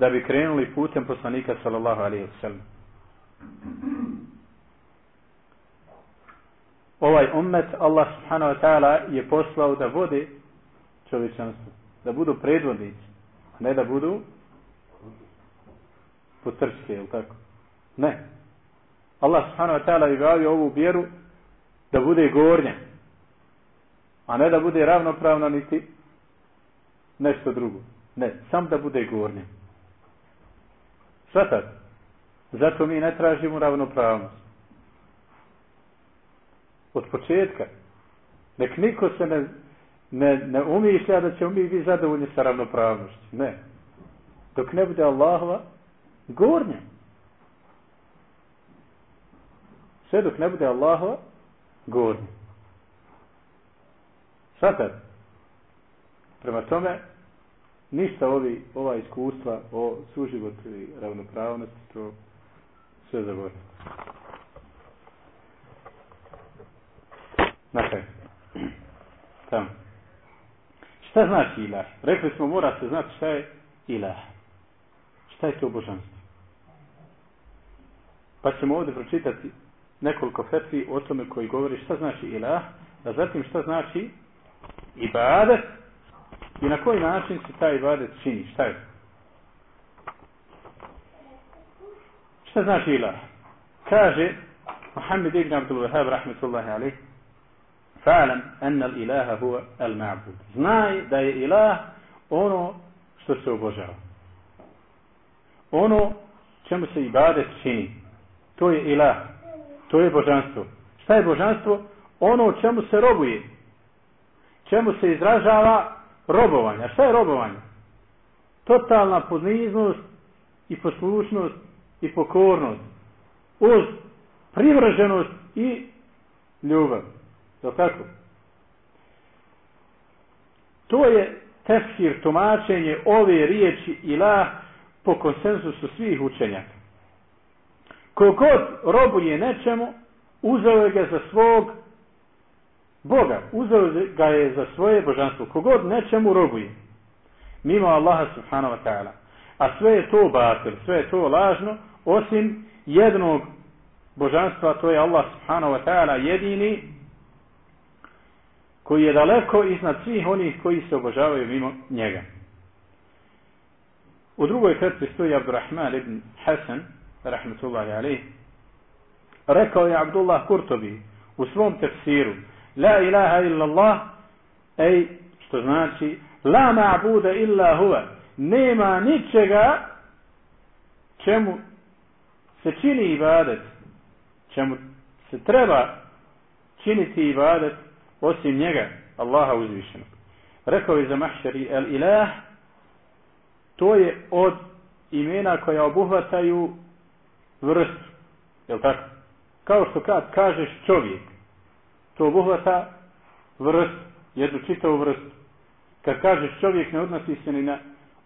da bi krenuli putem poslanika sallallahu alaihi wa sallam. Ovaj ummet Allah subhanahu wa ta'ala je poslao da vode čovječanstvo. Da budu predvodnici. Ne da budu potrčke, ili tako? Ne. Allah subhanahu wa ta'ala je gavio ovu vjeru da bude gornja. A ne da bude ravnopravno niti nešto drugo. Ne, sam da bude gornja. Svatat. Zato mi ne tražimo ravnopravnost. Od početka. Nek niko se ne, ne, ne umišlja da ćemo mi biti zadovoljni sa ravnopravnošću. Ne. Dok ne bude Allahova gornja. Sve dok ne bude Allahova gornja. Svatat. Prema tome, ništa ovi, ova iskustva o suživotu i ravnopravnosti, to sve zaboravimo. Kraju. Tamo. Šta znači ilah? Rekli smo mora se znati šta je ilah. Šta je to božanstvo? Pa ćemo ovdje pročitati nekoliko fetvi o tome koji govori šta znači ilah, a zatim šta znači ibadet I na koji način se taj ibadet čini? Šta je? Šta znači ilah? Kaže Muhammed ibn Abdul Wahab rahmetullahi alaih fa'alam anna ilaha huwa al-ma'bud. Znaj da je ilah ono što se obožava. Ono čemu se ibadet čini. To je ilah. To je božanstvo. Šta je božanstvo? Ono čemu se robuje. Čemu se izražava robovanja. Šta je robovanje? Totalna poniznost i poslušnost i pokornost. Uz privrženost i ljubav. Je tako? To je tefsir, tumačenje ove riječi ilah po konsensusu svih učenjaka. Kogod robuje nečemu, uzeo ga za svog Boga, uzeo ga je za svoje božanstvo. Kogod nečemu robuje, mimo Allaha subhanahu wa ta'ala. A sve je to batil, sve je to lažno, osim jednog božanstva, to je Allah subhanahu wa ta'ala jedini, koji je daleko iznad svih onih koji se obožavaju mimo njega. U drugoj hrci stoji Abdurrahman ibn Hasan, rahmetullahi alaih, rekao je Abdullah Kurtobi u svom tefsiru, La ilaha illa Allah, ej, što znači, la ma'buda illa huwa, nema ničega čemu se čini ibadet, čemu se treba činiti ibadet osim njega, Allaha uzvišenog. rekao je za mahšeri el ilah to je od imena koja obuhvataju vrstu je tako? Kao što kad kažeš čovjek to obuhvata vrstu jednu čitavu vrstu kad kažeš čovjek ne odnosi se ni na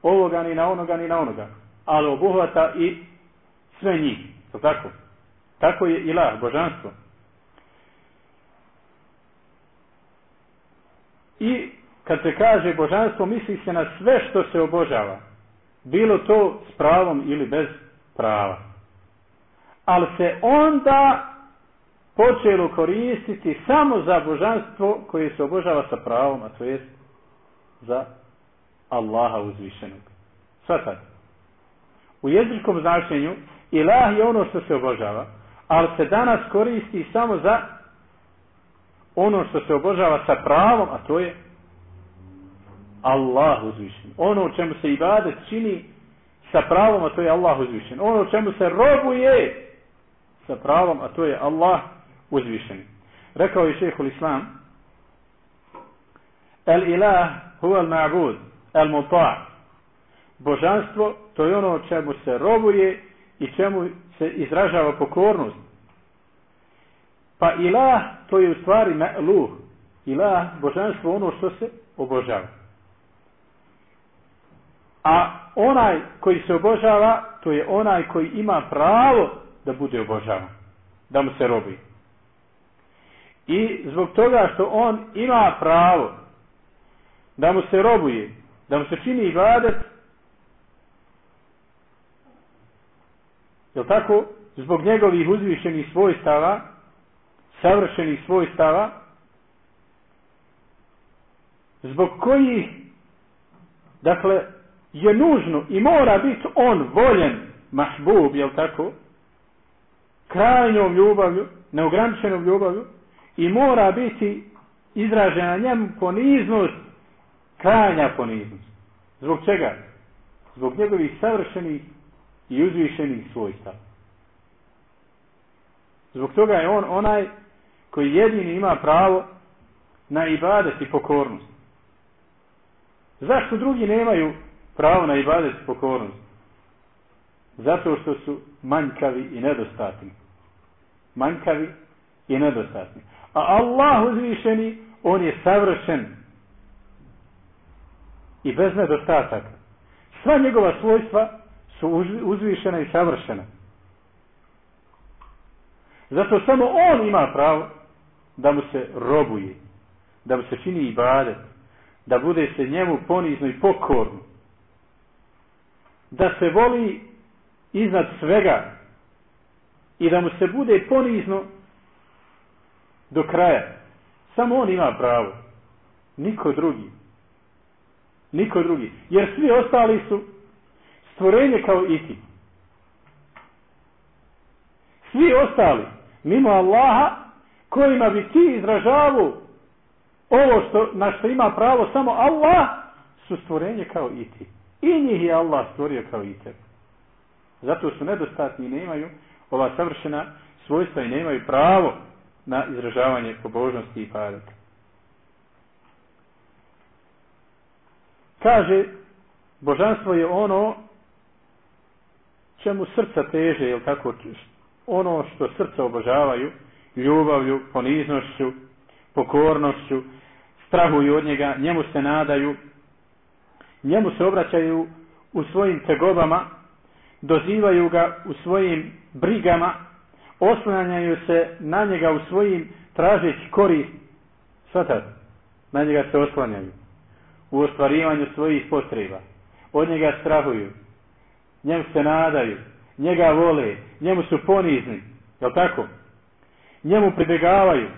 ovoga ni na onoga ni na onoga ali obuhvata i sve njih. Je tako? Tako je ilah božanstvo. I kad se kaže božanstvo, misli se na sve što se obožava. Bilo to s pravom ili bez prava. Ali se onda počelo koristiti samo za božanstvo koje se obožava sa pravom, a to jest za Allaha uzvišenog. Svatak. U jezičkom značenju ilah je ono što se obožava, ali se danas koristi samo za ono što se obožava sa pravom, a to je Allah uzvišen. Ono u čemu se ibadet čini sa pravom, a to je Allah uzvišen. Ono u čemu se robuje sa pravom, a to je Allah uzvišen. Rekao je šehhul Islam, El ilah huwa al ma'bud, el muta' Božanstvo, to je ono čemu se robuje i čemu se izražava pokornost. Pa ilah, to je u stvari ma'luh. Ilah, božanstvo, ono što se obožava. A onaj koji se obožava, to je onaj koji ima pravo da bude obožavan. Da mu se robi. I zbog toga što on ima pravo da mu se robuje, da mu se čini ibadet, je tako? Zbog njegovih uzvišenih svojstava, savršenih svojstava, zbog kojih, dakle, je nužno i mora biti on voljen mahbub, jel tako? Krajnjom ljubavlju, neograničenom ljubavlju i mora biti izražena njemu poniznost, krajnja poniznost. Zbog čega? Zbog njegovih savršenih i uzvišenih svojstava. Zbog toga je on onaj koji jedini ima pravo na ibadet i pokornost. Zašto drugi nemaju pravo na ibadet i pokornost. Zato što su manjkavi i nedostatni. Manjkavi i nedostatni. A Allah uzvišeni, on je savršen i bez nedostataka. Sva njegova svojstva su uzvišena i savršena. Zato samo on ima pravo da mu se robuje, da mu se čini ibadet, da bude se njemu ponizno i pokorno da se voli iznad svega i da mu se bude ponizno do kraja. Samo on ima pravo. Niko drugi. Niko drugi. Jer svi ostali su stvorenje kao i ti. Svi ostali, mimo Allaha, kojima bi ti izražavu ovo što, na što ima pravo samo Allah, su stvorenje kao i ti. I njih je Allah stvorio kao i. Zato su nedostatni nemaju ova savršena svojstva i nemaju pravo na izražavanje pobožnosti i padata. Kaže, božanstvo je ono čemu srca teže, jel tako, ono što srca obožavaju, ljubavlju, poniznošću, pokornošću, strahuju od njega, njemu se nadaju, njemu se obraćaju u svojim tegobama, dozivaju ga u svojim brigama, oslanjaju se na njega u svojim tražeći korist. Svatat, na njega se oslanjaju u ostvarivanju svojih potreba. Od njega strahuju, njemu se nadaju, njega vole, njemu su ponizni, je tako? Njemu pribjegavaju,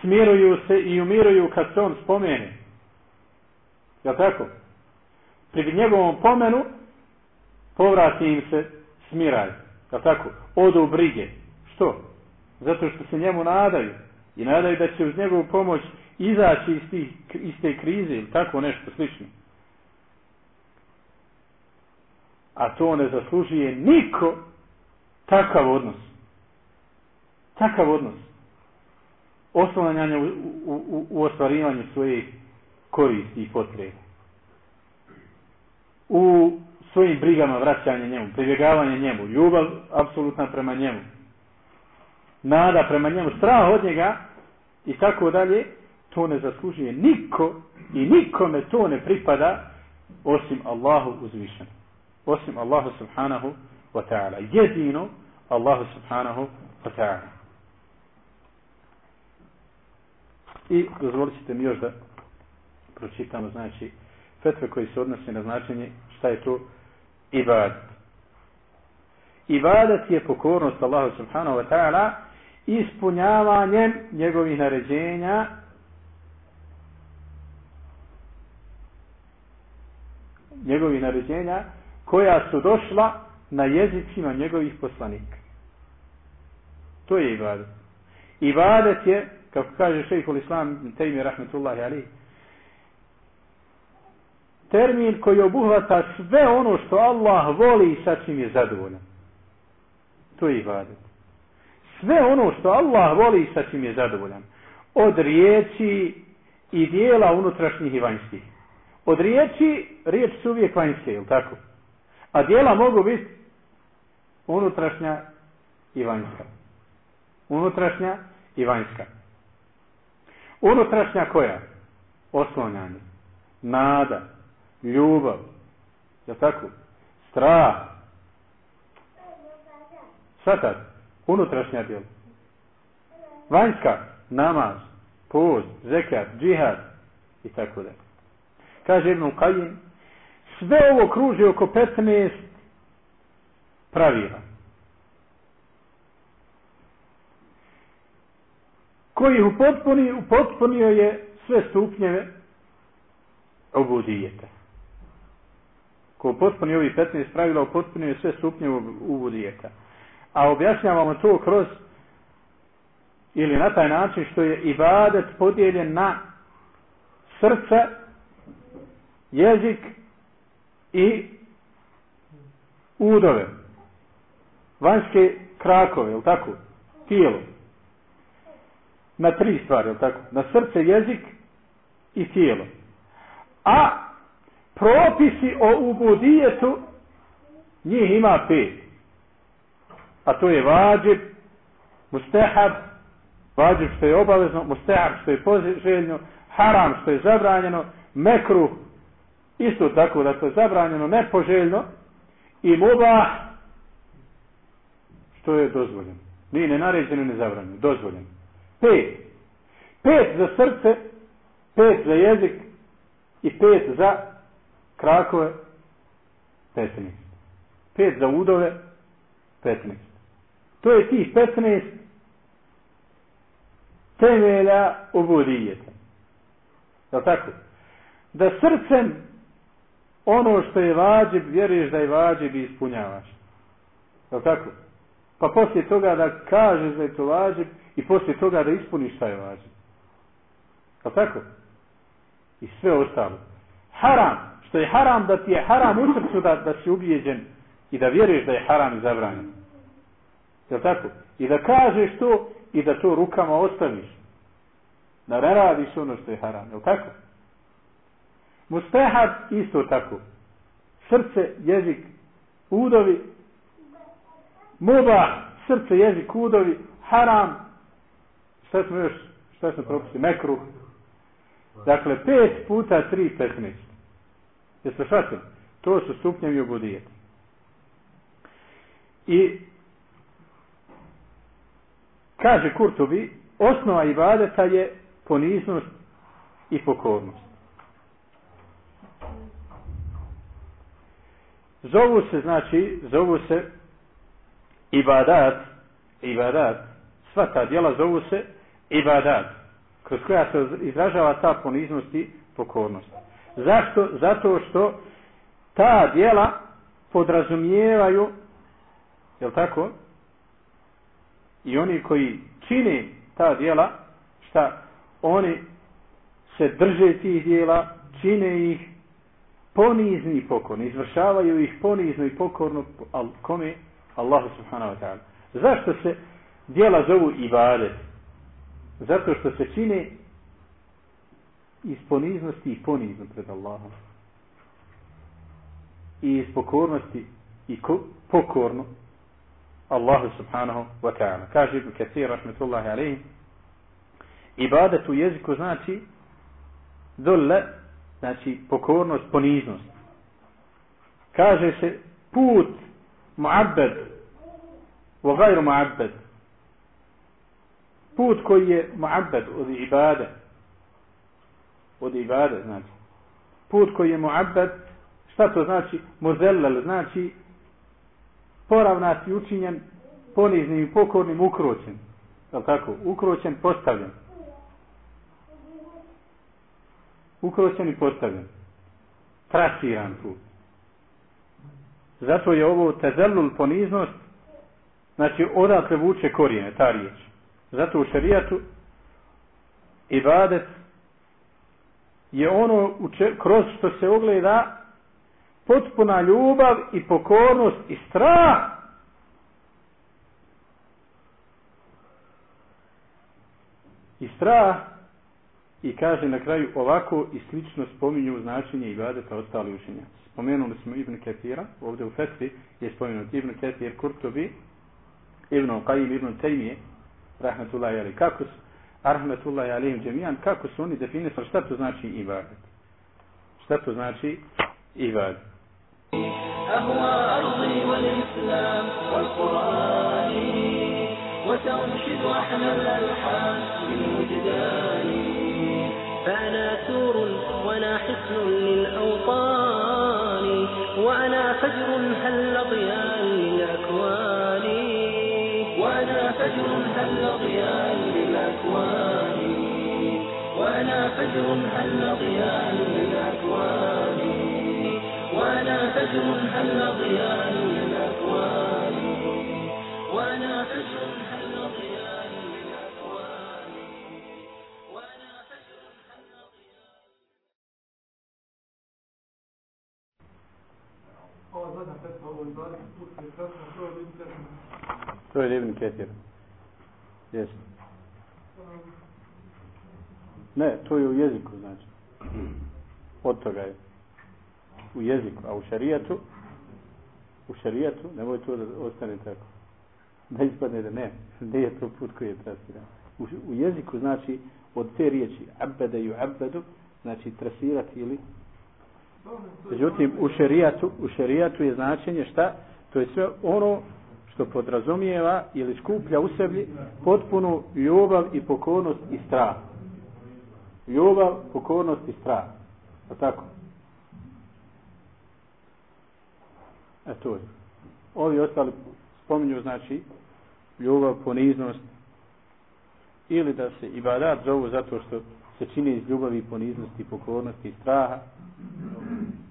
smiruju se i umiruju kad se on spomene. Je tako? pri njegovom pomenu povrati im se smiraj. Je tako? Odu u brige. Što? Zato što se njemu nadaju. I nadaju da će uz njegovu pomoć izaći iz, tih, iz te krize ili tako nešto slično. A to ne zaslužuje niko takav odnos. Takav odnos. Oslanjanje u, u, u, ostvarivanju svojih koristi i potrebe. U svojim brigama vraćanje njemu, pribjegavanje njemu, ljubav apsolutna prema njemu, nada prema njemu, strah od njega i tako dalje, to ne zaslužuje niko i nikome to ne pripada osim Allahu uzvišenom. Osim Allahu subhanahu wa ta'ala. Jedino Allahu subhanahu wa ta'ala. I dozvolit ćete mi još da pročitamo, znači, fetve koji se odnose na značenje šta je to ibadat. Ibadat je pokornost Allahu subhanahu wa ta'ala ispunjavanjem njegovih naređenja njegovih naređenja koja su došla na jezicima njegovih poslanika. To je ibadet. Ibadet je, kako kaže šejhul islam Tejmi rahmetullahi termin koji obuhvata sve ono što Allah voli i sa čim je zadovoljan. To je ibadet. Sve ono što Allah voli i sa čim je zadovoljan. Od riječi i dijela unutrašnjih i vanjskih. Od riječi, riječ su uvijek vanjske, je tako? A dijela mogu biti unutrašnja i vanjska. Unutrašnja i vanjska. Unutrašnja koja? Oslonjanje. Nada. Ljubav. Je tako? Strah. Šta? Unutrašnja dijela. Vanjska. Namaz. Post. Zekat. Džihad. I tako da. Kaže Ibn Qajim. Sve ovo kruži oko 15 pravila. Koji upotpuni, upotpunio je sve stupnjeve obudijeta. Ko upotpuni ovih 15 pravila, upotpunio sve stupnjeve ubudijeta. A objašnjavamo to kroz ili na taj način što je ibadet podijeljen na srce, jezik i udove vanjske krakove, je tako? Tijelo. Na tri stvari, je tako? Na srce, jezik i tijelo. A propisi o ubudijetu njih ima pet. A to je vađib, mustehab, vađib što je obavezno, mustehab što je poželjno, haram što je zabranjeno, mekruh, isto tako da to je zabranjeno, nepoželjno, i mubah što je dozvoljeno. Nije ne naređeno, ne zabranjeno. Dozvoljeno. Pet. Pet za srce, pet za jezik i pet za krakove, petnaest. Pet za udove, petnaest. To je tih petnaest temelja ubudijeta. Je tako? Da srcem ono što je vađib, vjeruješ da je vađib i ispunjavaš. Je tako? Pa poslije toga da kažeš da je to vađib i poslije toga da ispuniš šta je vađib. Tako? I sve ostalo. Haram. Što je haram da ti je haram u srcu da, da si ubijeđen i da vjeruješ da je haram i zabranjen. Je tako? I da kažeš to i da to rukama ostaviš. Da ne radiš ono što je haram. Je tako? Mustehad isto tako. Srce, jezik, udovi Muba, srce, jezik, udovi, haram, šta smo još, šta smo propustili, mekruh. Dakle, pet puta tri, petnaest. Jeste shvatili? To su stupnjevi obudijeta. I kaže Kurtovi, osnova ibadeta je poniznost i pokornost. Zovu se, znači, zovu se ibadat, ibadat, sva ta djela zovu se ibadat, kroz koja se izražava ta poniznost i pokornost. Zašto? Zato što ta djela podrazumijevaju, jel tako? I oni koji čine ta djela, šta? Oni se drže tih djela, čine ih ponizni i pokorni, izvršavaju ih ponizno i pokorno, ali kome? Allahu subhanahu wa ta'ala. Zašto se dijela zovu ibadet? Zato što se čini iz poniznosti i ponizno pred Allahom. I iz pokornosti i pokorno Allahu subhanahu wa ta'ala. Kaže Ibn Kathir, rahmetullahi alaihi, ibadet u jeziku znači dolle, znači pokornost, poniznost. Kaže se put muabbed u gajru muabbed. Put koji je muabbed od ibade. Od ibade znači. Put koji je muabbed, šta to znači? Muzellel znači poravnat i učinjen poniznim i pokornim ukroćen. Je tako? Ukroćen, postavljen. Ukroćen i postavljen. Trasiran put. Zato je ovo tezellul poniznost, znači odakle vuče korijene, ta riječ. Zato u šarijatu ibadet je ono kroz što se ogleda potpuna ljubav i pokornost i strah i strah i kaže na kraju ovako i slično spominju značenje ibadeta ostali učenjaci. Spomenuli smo Ibn Ketira, ovdje u Fetvi je spomenut Ibn Ketir Kurtobi, Ibn Qajim, Ibn Tejmije, rahmetullahi ali. Kako su, rahmetullahi alihim džemijan, kako su oni definisali šta to znači ibadet? Šta to znači ibadet? أهوى أرضي والإسلام والقرآن وتنشد أحلى الألحان ولا فجر حل ضياء للأكوان ولا فجر حل ضياء للأكوان ولا فجر حل ضياء للأكوان ولا فجر حل ضياء Ne, to je u jeziku, znači. Od toga je. U jeziku, a u šarijatu, u šarijatu, nemoj to da ostane tako. Da ispadne da ne, ne je to put koji je trasiran. U, u jeziku znači od te riječi abada i abadu, znači trasirati ili Međutim, u šerijatu, u šerijatu je značenje šta? To je sve ono što podrazumijeva ili skuplja u sebi potpunu ljubav i pokornost i strah. Ljubav, pokornost i strah. A tako? E to je. Ovi ostali spominju znači ljubav, poniznost ili da se ibadat zovu zato što se čini iz ljubavi, poniznosti, pokornosti i straha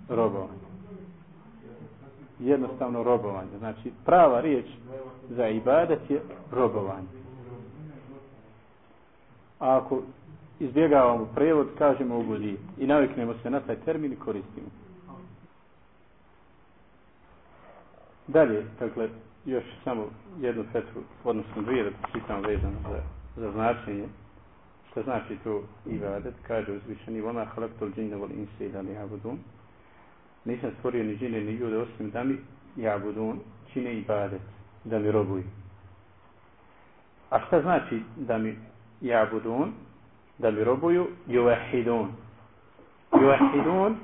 robovanje. Jednostavno robovanje. Znači prava riječ za ibadat je robovanje. A ako izbjegavamo prevod, kažemo ubudi i naviknemo se na taj termin i koristimo. Dalje, dakle, još samo jednu fetru, odnosno dvije da čitam vezano za, za značenje. Što znači to ibadet? Kaže uzvišeni, vama halaktul džinne vol insi da li abudun. Nisam stvorio ni džine ni ljude osim da mi jabudun čine ibadet, da mi robuju. A šta znači da mi jabudun, da mi robuju? Juvahidun. Juvahidun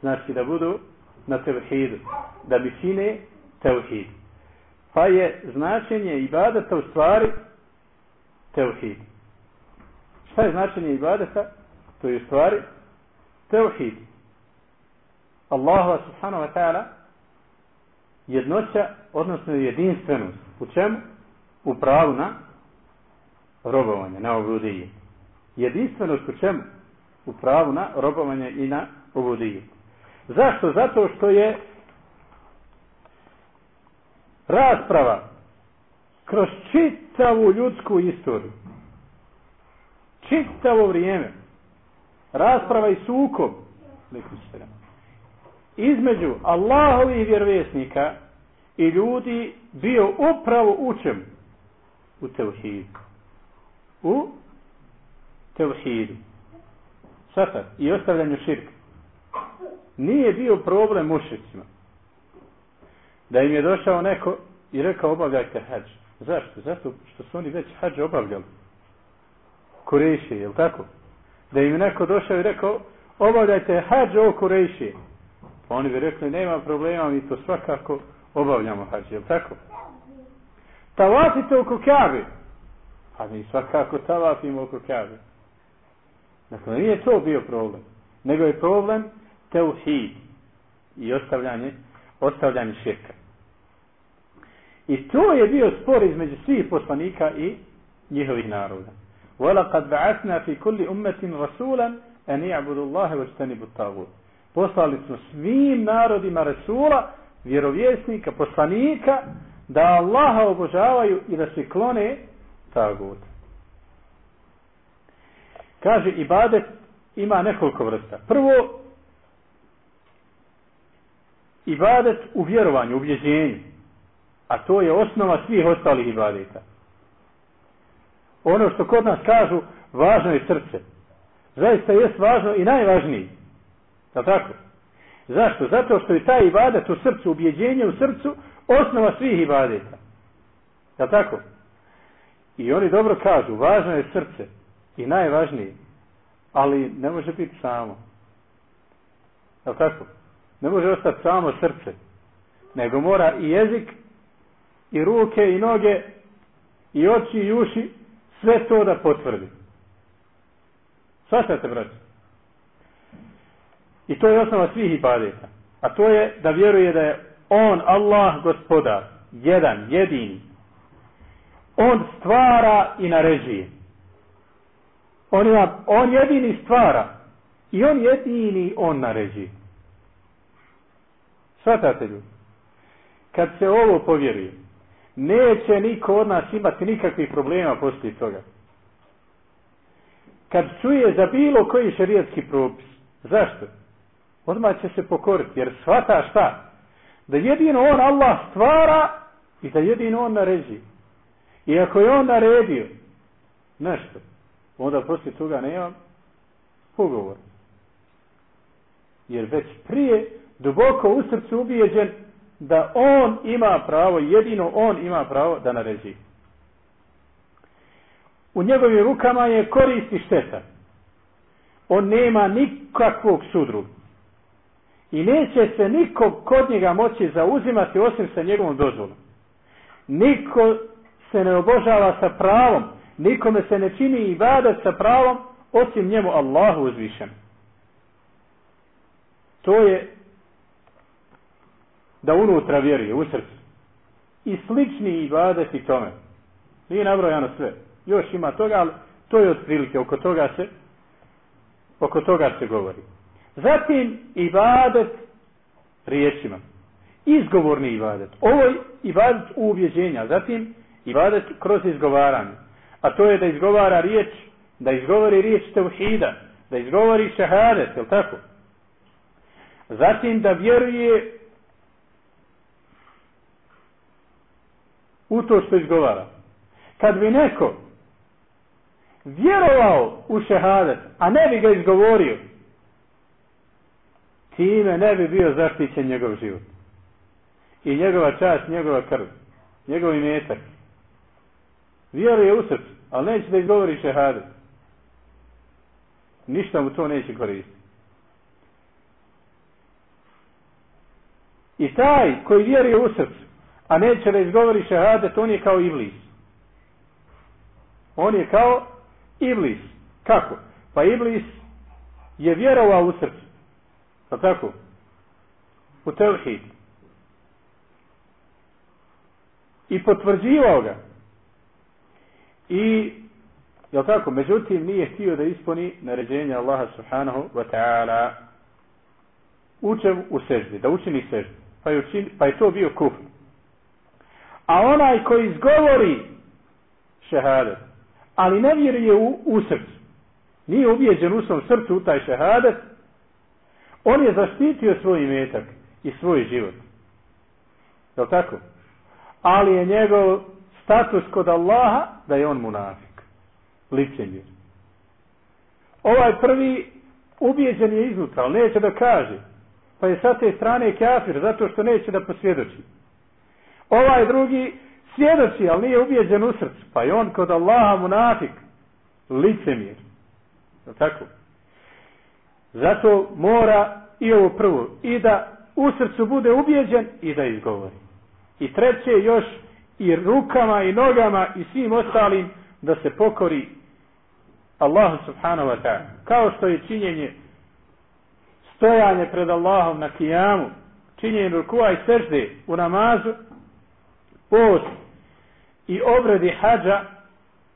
znači da budu na tevhidu, da mi čine tevhid. Pa je značenje ibadeta u stvari tevhid. Šta je značenje ibadeta? To je u stvari tevhid. Allahu subhanahu wa ta'ala jednoća, odnosno jedinstvenost. U čemu? U pravu na robovanje, na. Jedinstvenost u čemu? U pravu na robovanje i na obudije. Zašto? Zato što je rasprava kroz čitavu ljudsku istoriju čitavo vrijeme rasprava i sukob između Allahovih vjerovjesnika i ljudi bio upravo u čem? U tevhidu. U tevhidu. Svata, i ostavljanju širka. Nije bio problem mušicima. Da im je došao neko i rekao obavljajte hađ. Zašto? Zato što su oni već hađ obavljali. Kurejšije, je tako? Da im je neko došao i rekao obavljajte hađ o Kurejšije. Pa oni bi rekli nema problema, mi to svakako obavljamo hađ, je tako? Tavafite oko Kjabe. A mi svakako tavafimo oko Kjabe. Dakle, nije to bio problem. Nego je problem teuhid i ostavljanje, ostavljanje širka. I to je bio spor između svih poslanika i njihovih naroda. وَلَقَدْ بَعَثْنَا فِي كُلِّ أُمَّةٍ رَسُولًا أَنْ يَعْبُدُ اللَّهَ وَاجْتَنِبُ الطَّاغُوتَ Poslali smo svim narodima Rasula, vjerovjesnika, poslanika, da Allaha obožavaju i da se klone tagut. Kaže, ibadet ima nekoliko vrsta. Prvo, ibadet u vjerovanju, u vježenju. A to je osnova svih ostalih ibadeta. Ono što kod nas kažu, važno je srce. Zaista je važno i najvažniji. Je tako? Zašto? Zato što je taj ibadet u srcu, ubjeđenje u srcu, osnova svih ibadeta. Je tako? I oni dobro kažu, važno je srce i najvažnije, ali ne može biti samo. Je tako? Ne može ostati samo srce, nego mora i jezik, i ruke, i noge, i oči, i uši, sve to da potvrdi. Svaštate, braći? I to je osnova svih ibadeta. A to je da vjeruje da je on, Allah, gospodar, jedan, jedini. On stvara i naređuje. On, ima, on jedini stvara i on jedini on naređuje. Svatate ljudi? Kad se ovo povjeruje, neće niko od nas imati nikakvih problema poslije toga. Kad čuje za bilo koji šerijetski propis, zašto? Odmah će se pokoriti, jer shvata šta? Da jedino on Allah stvara i da jedino on naređi. I ako je on naredio nešto, onda poslije toga nema ugovor. Jer već prije duboko u srcu ubijeđen da on ima pravo, jedino on ima pravo da naređi. U njegovim rukama je koristi šteta. On nema nikakvog sudru. I neće se nikog kod njega moći zauzimati osim sa njegovom dozvolom. Niko se ne obožava sa pravom, nikome se ne čini ibadat sa pravom, osim njemu Allahu uzvišen. To je da unutra vjeruje, u srcu. I slični ibadet i tome. Nije nabrojano sve. Još ima toga, ali to je otprilike, oko toga se oko toga se govori. Zatim ibadet riječima. Izgovorni ibadet. Ovo je ibadet u ubjeđenja. Zatim ibadet kroz izgovaranje. A to je da izgovara riječ, da izgovori riječ tevhida, da izgovori šehadet, je tako? Zatim da vjeruje u to što izgovara. Kad bi neko vjerovao u šehadet, a ne bi ga izgovorio, time ne bi bio zaštićen njegov život. I njegova čast, njegova krv, njegov imetak. Vjeruje u srcu, ali neće da izgovori šehadet. Ništa mu to neće koristiti. I taj koji vjeruje u srcu, a neće da izgovori šehadet, on je kao iblis. On je kao iblis. Kako? Pa iblis je vjerovao u srcu. Pa tako? U tevhid. I potvrđivao ga. I, jel tako, međutim nije htio da ispuni naređenje Allaha subhanahu wa ta'ala učem u seždi, da učini seždi. Pa je, učin, pa je to bio kufr. A onaj koji izgovori šehadet, ali ne vjeruje u, u srcu, nije ubijeđen u svom srcu u taj šehadet, on je zaštitio svoj imetak i svoj život. Je tako? Ali je njegov status kod Allaha da je on munafik. Licemir. Ovaj prvi ubijeđen je iznutra, ali neće da kaže. Pa je sa te strane kafir, zato što neće da posvjedoči. Ovaj drugi svjedoči, ali nije ubijeđen u srcu. Pa je on kod Allaha munafik, licemir. Tako? Zato mora i ovo prvo, i da u srcu bude ubijeđen i da izgovori. I treće još i rukama i nogama i svim ostalim da se pokori Allahu subhanahu wa ta'ala. Kao što je činjenje stojanje pred Allahom na kijamu, činjenje rukua i sežde u namazu, post i obredi hađa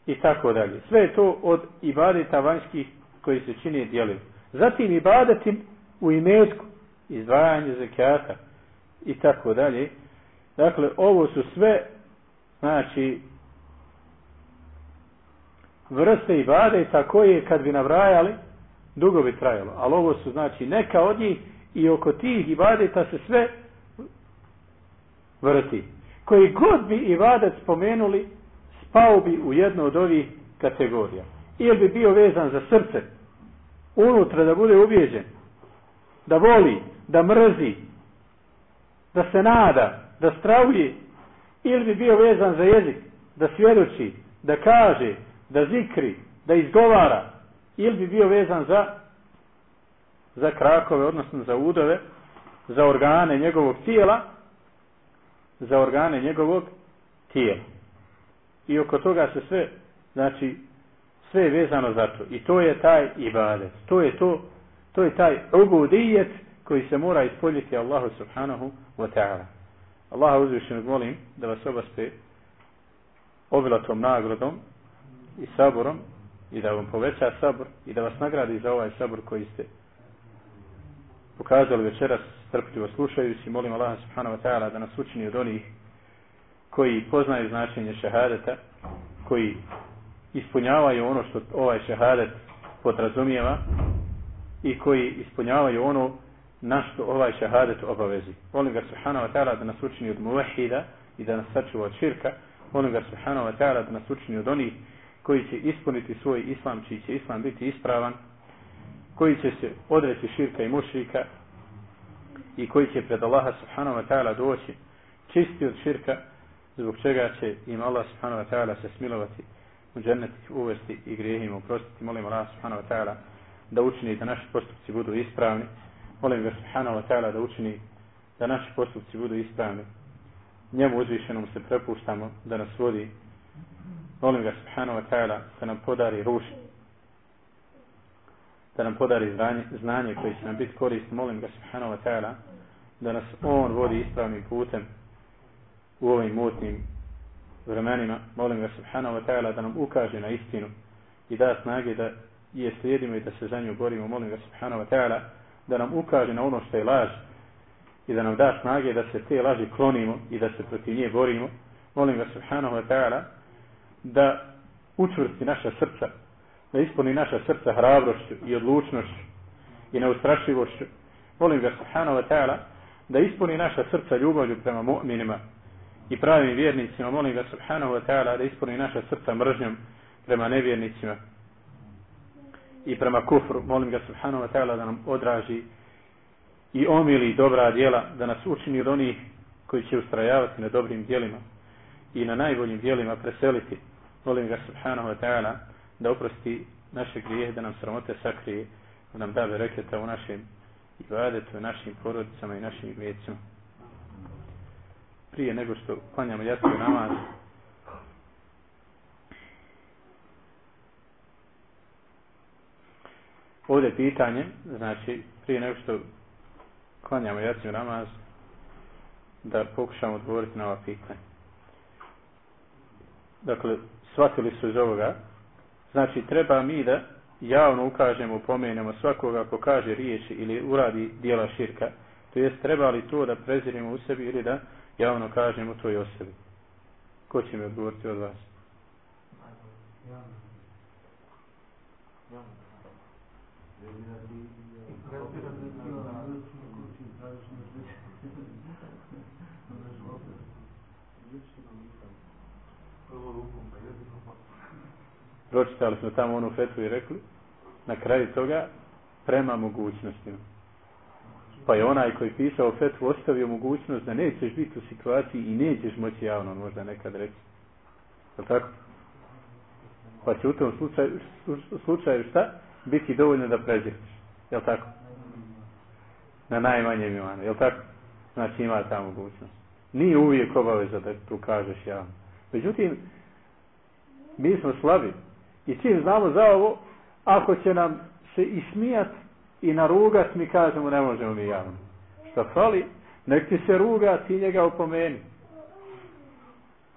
i tako dalje. Sve je to od ibadeta vanjskih koji se čini dijelim. Zatim ibadetim u imetku, izdvajanje zekijata i tako dalje. Dakle, ovo su sve, znači, vrste ibadeta koje kad bi nabrajali, dugo bi trajalo. Ali ovo su, znači, neka od njih i oko tih ibadeta se sve vrti. Koji god bi ibadet spomenuli, spao bi u jednu od ovih kategorija. Ili bi bio vezan za srce, unutra da bude ubijeđen, da voli, da mrzi, da se nada, da stravuje, ili bi bio vezan za jezik, da svjedoči, da kaže, da zikri, da izgovara, ili bi bio vezan za za krakove, odnosno za udove, za organe njegovog tijela, za organe njegovog tijela. I oko toga se sve, znači, sve je vezano za to. I to je taj ibadet. To je to, to je taj ubudijet koji se mora ispoljiti Allahu subhanahu wa ta'ala. Allaha uzvišenog molim da vas obaspe obilatom nagradom i saborom i da vam poveća sabor i da vas nagradi za ovaj sabor koji ste pokazali večeras strpljivo slušajući. Molim Allah subhanahu wa ta'ala da nas učini od onih koji poznaju značenje šehadeta, koji ispunjavaju ono što ovaj šehadet podrazumijeva i koji ispunjavaju ono na što ovaj šehadet obavezi. Molim ga subhanahu wa ta'ala da nas učini od muvahida i da nas sačuva od širka. Molim ga subhanahu wa ta'ala da nas učini od onih koji će ispuniti svoj islam, čiji će islam biti ispravan, koji će se odreći širka i mušrika i koji će pred Allaha subhanahu wa ta'ala doći čisti od širka, zbog čega će im Allah subhanahu wa ta'ala se smilovati u dženneti uvesti i grijehima uprostiti. Molim Allah subhanahu wa ta'ala da učini da naši postupci budu ispravni. Molim ga subhanahu wa ta'ala da učini da naši postupci budu ispravni. Njemu uzvišenom se prepuštamo da nas vodi Molim ga subhanahu wa ta'ala da nam podari ruši, da nam podari znanje koje će nam biti korist. Molim ga subhanahu wa ta'ala da nas on vodi ispravnim putem u ovim mutnim vremenima. Molim ga subhanahu wa ta'ala da nam ukaže na istinu i da snage da je slijedimo i da se za nju borimo. Molim ga subhanahu wa ta'ala da nam ukaže na ono što je laž i da nam da snage da se te laži klonimo i da se protiv nje borimo. Molim ga subhanahu wa ta'ala da učvrsti naša srca, da ispuni naša srca hrabrošću i odlučnošću i neustrašivošću. Molim ga subhanahu wa ta'ala da ispuni naša srca ljubavlju prema mu'minima i pravim vjernicima. Molim ga subhanahu wa ta'ala da ispuni naša srca mržnjom prema nevjernicima i prema kufru. Molim ga subhanahu wa ta'ala da nam odraži i omili dobra djela, da nas učini od onih koji će ustrajavati na dobrim djelima i na najboljim djelima preseliti Molim ga subhanahu wa ta'ala da oprosti naše grije, da nam sramote sakrije, da nam da bereketa u našem ibadetu, našim porodicama i našim imecima. Prije nego što klanjamo jasno namaz, ovdje pitanje, znači prije nego što klanjamo jasno namaz, da pokušamo odgovoriti na ova pitanja. Dakle, shvatili su iz ovoga. Znači, treba mi da javno ukažemo, pomenemo svakoga ko kaže riječi ili uradi dijela širka. To jest, treba li to da prezirimo u sebi ili da javno kažemo to i o sebi. Ko će mi odgovoriti od vas? Prvo *laughs* pročitali smo tamo onu fetvu i rekli, na kraju toga, prema mogućnostima. Pa je onaj koji pisao fetvu ostavio mogućnost da nećeš biti u situaciji i nećeš moći javno možda nekad reći. Je tako? Pa će u tom slučaju, slučaju šta? Biti dovoljno da pređeš. Je tako? Na najmanjem imanu. Je tako? Znači ima ta mogućnost. Nije uvijek obaveza da tu kažeš javno. Međutim, mi smo slabi. I čim znamo za ovo, ako će nam se ismijat i narugat, mi kažemo ne možemo mi javno. Šta fali? Nek ti se ruga, ti njega opomeni.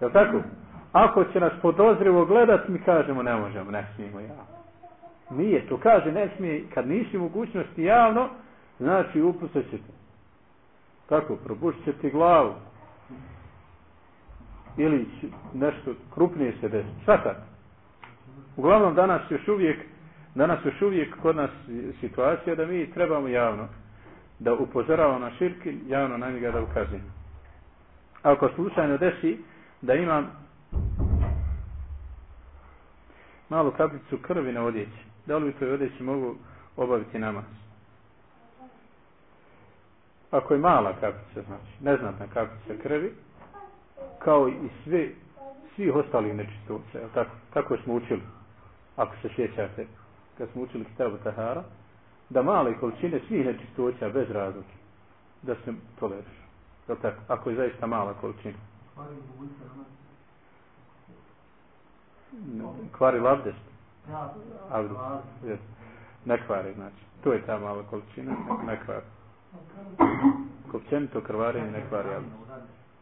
Je tako? Ako će nas podozrivo gledat, mi kažemo ne možemo, ne smijemo javno. Nije, to kaže ne smije, kad nisi mogućnosti javno, znači upustat će te. Tako, propušit će ti glavu. Ili nešto krupnije se desi. Šta tako? Uglavnom danas još uvijek danas još uvijek kod nas situacija da mi trebamo javno da upozoravamo na širki, javno na njega da ukazujemo. Ako slučajno desi da imam malu kaplicu krvi na odjeći, da li u toj odjeći mogu obaviti namaz? Ako je mala kaplica, znači, neznatna kaplica krvi, kao i sve, svih ostalih nečistoća, tako, tako smo učili, ako se sjećate, kad smo učili kitabu Tahara, da male količine svih nečistoća bez razlike, da se toleriš. Je tako? Ako je zaista mala količina. Kvari labdest. Abdest. Ne kvari, znači. To je ta mala količina, ne kvari. Općenito krvarenje ne kvari abdest.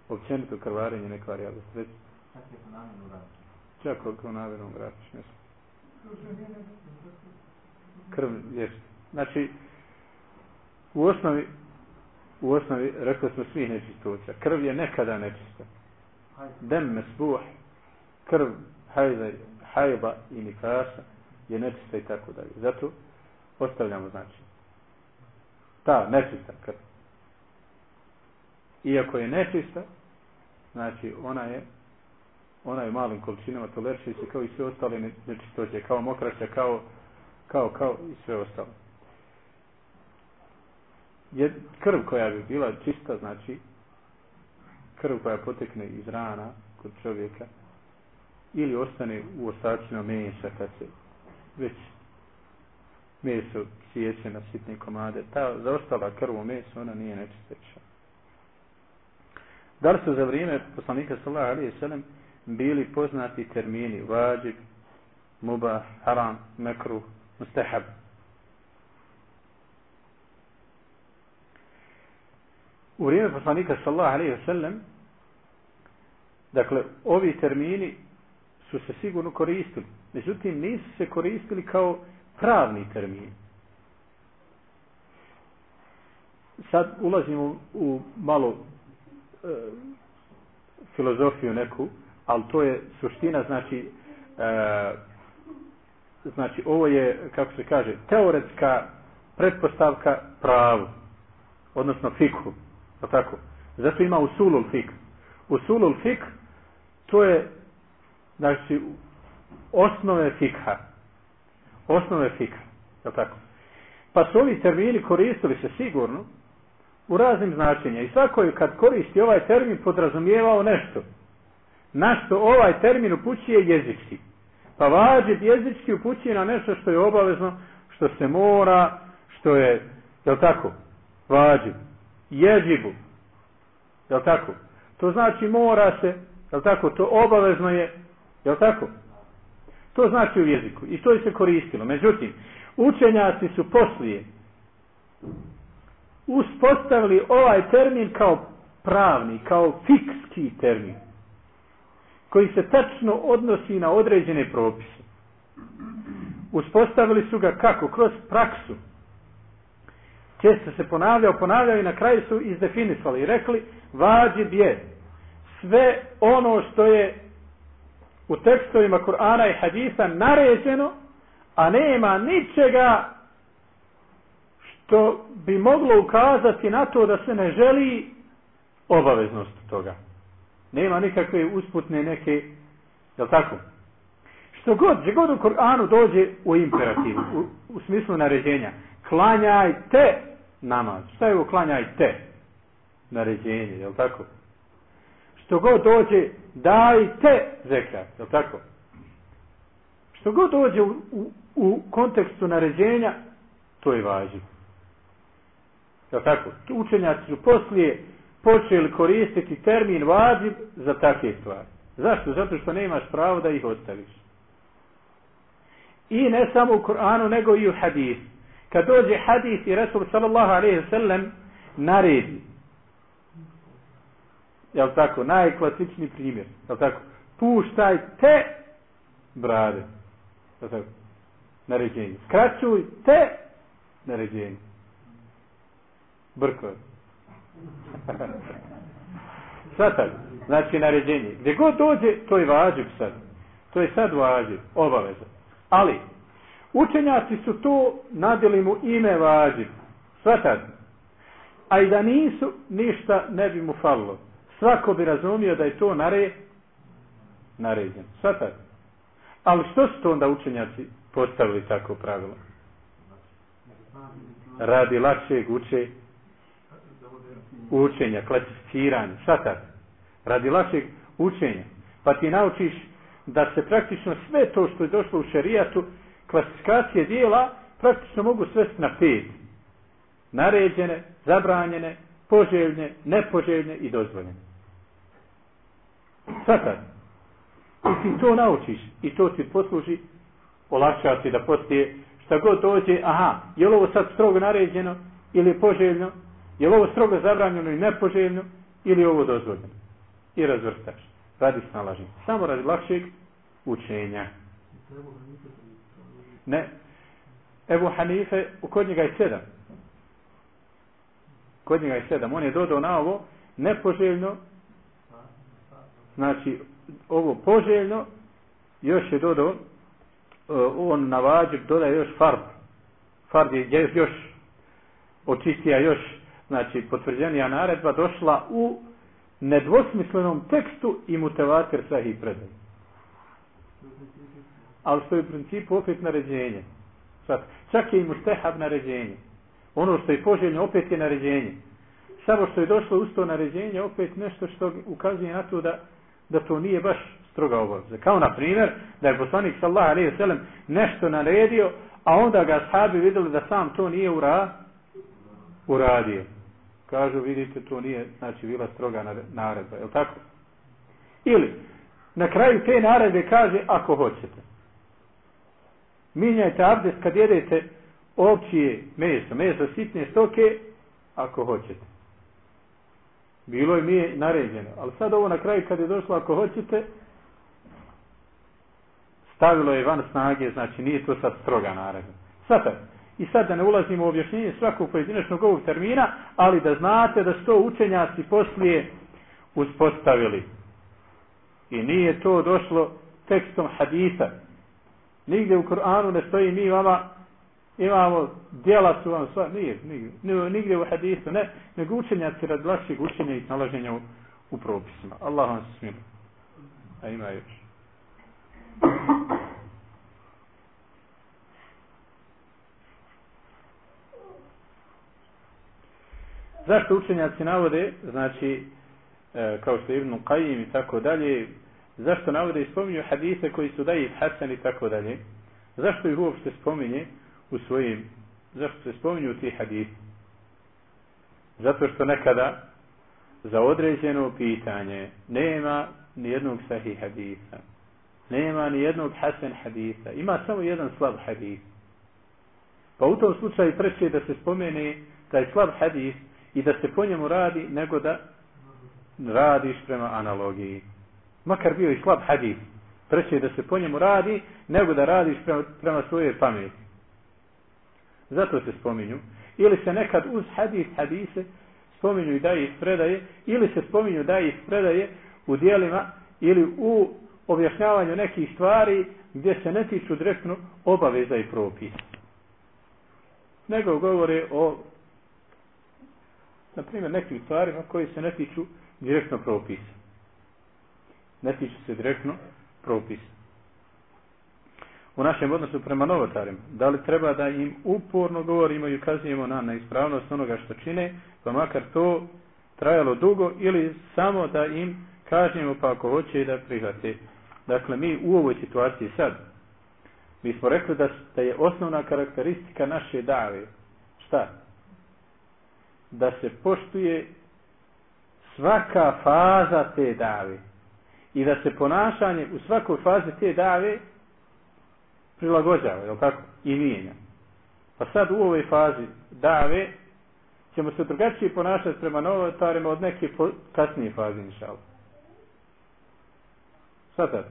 Općenito krvarenje ne kvari abdest. Reci. Čak ako namjerno vratiš, ne Krv, jest. Znači, u osnovi, u osnovi, rekli smo svih nečistoća. Krv je nekada nečista. Dem mesbuh, krv, hajza, hajba i nikasa je nečista i tako dalje. Zato ostavljamo znači. Ta nečista krv. Iako je nečista, znači ona je ona je malim količinama toleršiće kao i sve ostale nečistoće, kao mokraća, kao, kao, kao i sve ostalo. Je krv koja bi bila čista, znači krv koja potekne iz rana kod čovjeka ili ostane u ostacima mesa kad se već meso sjeće na sitne komade, ta zaostala krv u mesu, ona nije nečista. Da li su za vrijeme poslanika sallallahu alaihi sallam bili poznati termini vađib, mubah, haram, mekruh, mustahab. U vrijeme poslanika sallallahu alejhi ve sellem dakle ovi termini su se sigurno koristili. Međutim nisu se koristili kao pravni termini. Sad ulazimo u malo e, filozofiju neku, ali to je suština, znači, e, znači ovo je, kako se kaže, teoretska pretpostavka pravu, odnosno fikhu, pa tako. Zato ima usulul fik. Usulul fik, to je, znači, osnove fikha. Osnove fikha, pa tako. Pa su ovi termini koristili se sigurno u raznim značenja. I svako je kad koristi ovaj termin podrazumijevao nešto na što ovaj termin upućuje jezički. Pa vađib jezički upućuje na nešto što je obavezno, što se mora, što je, jel tako, vađib, ježibu, jel tako? To znači mora se, jel tako, to obavezno je, jel tako? To znači u jeziku i to je se koristilo. Međutim, učenjaci su poslije uspostavili ovaj termin kao pravni, kao fikski termin koji se tačno odnosi na određene propise. Uspostavili su ga kako? Kroz praksu. Često se ponavljao, ponavljao i na kraju su izdefinisali i rekli vađib je sve ono što je u tekstovima Kur'ana i Hadisa naređeno, a nema ničega što bi moglo ukazati na to da se ne želi obaveznost toga. Nema nikakve usputne neke, jel tako? Što god, že god u Koranu dođe u imperativu, u, u smislu naređenja, klanjajte namaz. Šta je ovo klanjajte? Naređenje, je li tako? Što god dođe, dajte zekat, je tako? Što god dođe u, u, u kontekstu naređenja, to je važno. Je tako? Učenjaci su poslije počeli koristiti termin vađib za takve stvari. Zašto? Zato što nemaš pravo da ih ostaviš. I ne samo u Koranu, nego i u hadis. Kad dođe hadis i Resul sallallahu alaihi sallam naredi. Jel tako? Najklasični primjer. Jel tako? Puštaj te brade. Jel tako? Naređenje. Skraćuj te naređenje. Brkove. *laughs* Svatak. Znači naređenje. Gdje god dođe, to je vađiv sad. To je sad vađiv. Obaveza. Ali, učenjaci su to nadjeli mu ime vađiv. Svatak. A i da nisu, ništa ne bi mu falilo. Svako bi razumio da je to nare, naređen. Svatak. Ali što su to onda učenjaci postavili tako pravilo? Radi lakšeg uče, učenja, klasificiranja, šta Radi lakšeg učenja. Pa ti naučiš da se praktično sve to što je došlo u šerijatu, klasifikacije dijela, praktično mogu svesti na pet. Naređene, zabranjene, poželjne, nepoželjne i dozvoljene. Sada, i ti to naučiš i to ti posluži, olakšava ti da poslije šta god dođe, aha, je li ovo sad strogo naređeno ili poželjno, je li ovo strogo zabranjeno i nepoželjno ili ovo dozvoljeno? I razvrstaš. Radi snalaženja. Samo radi lakšeg učenja. Ne. Evo Hanife, kod njega je sedam. Kod njega je sedam. On je dodao na ovo nepoželjno, znači ovo poželjno, još je dodao, uh, on na vađib dodaje još je još očistija još znači potvrđenija naredba došla u nedvosmislenom tekstu i mutevatir sahih predaj. Ali što je u principu opet naređenje. Sad, čak je i mustehab naređenje. Ono što je poželjno opet je naređenje. Samo što je došlo uz to naređenje opet nešto što ukazuje na to da, da to nije baš stroga obaveza. Kao na primjer da je poslanik sallallahu alejhi ve sellem nešto naredio, a onda ga sahabi vidjeli da sam to nije ura, uradio kažu vidite to nije znači bila stroga naredba, je tako? Ili na kraju te naredbe kaže ako hoćete. Minjajte abdest kad jedete ovčije meso, meso sitne stoke ako hoćete. Bilo je mi je naređeno, ali sad ovo na kraju kad je došlo ako hoćete stavilo je van snage, znači nije to sad stroga naredba. Sad I sad da ne ulazimo u objašnjenje svakog pojedinačnog ovog termina, ali da znate da su to učenjaci poslije uspostavili. I nije to došlo tekstom hadisa. Nigdje u Koranu ne stoji mi vama imamo djela su vam sva, nije, nigdje, nigdje u hadisu, ne, nego učenjaci rad lakšeg učenja i nalaženja u, u propisima. Allah vam se. A ima još. Zašto učenjaci navode, znači, e, kao što je Ibn Qajim i tako dalje, zašto navode i spominju hadise koji su daji Hasan i tako dalje? Zašto ih uopšte spominje u svojim, zašto se spominju ti hadisi? Zato što nekada za određeno pitanje nema ni jednog sahih hadisa. Nema ni jednog hasan hadisa. Ima samo jedan slab hadis. Pa u tom slučaju preće da se spomene taj slab hadis i da se po njemu radi nego da radiš prema analogiji. Makar bio i slab hadis. Preće da se po njemu radi nego da radiš prema, prema svoje pameti. Zato se spominju. Ili se nekad uz hadis hadise spominju i daje iz predaje ili se spominju daje iz predaje u dijelima ili u objašnjavanju nekih stvari gdje se ne tiču direktno obaveza i propisa. Nego govore o na primjer, nekim stvarima koji se ne tiču direktno propisa. Ne tiču se direktno propisa. U našem odnosu prema novotarima. Da li treba da im uporno govorimo i ukazujemo na neispravnost onoga što čine, pa makar to trajalo dugo, ili samo da im kažemo pa ako hoće da prihvate. Dakle, mi u ovoj situaciji sad, mi smo rekli da, da je osnovna karakteristika naše dave. Šta? Da se poštuje svaka faza te dave. I da se ponašanje u svakoj fazi te dave prilagođava, je tako? I mijenja. Pa sad u ovoj fazi dave ćemo se drugačije ponašati prema novotarima od neke kasnije faze, inšal. Sad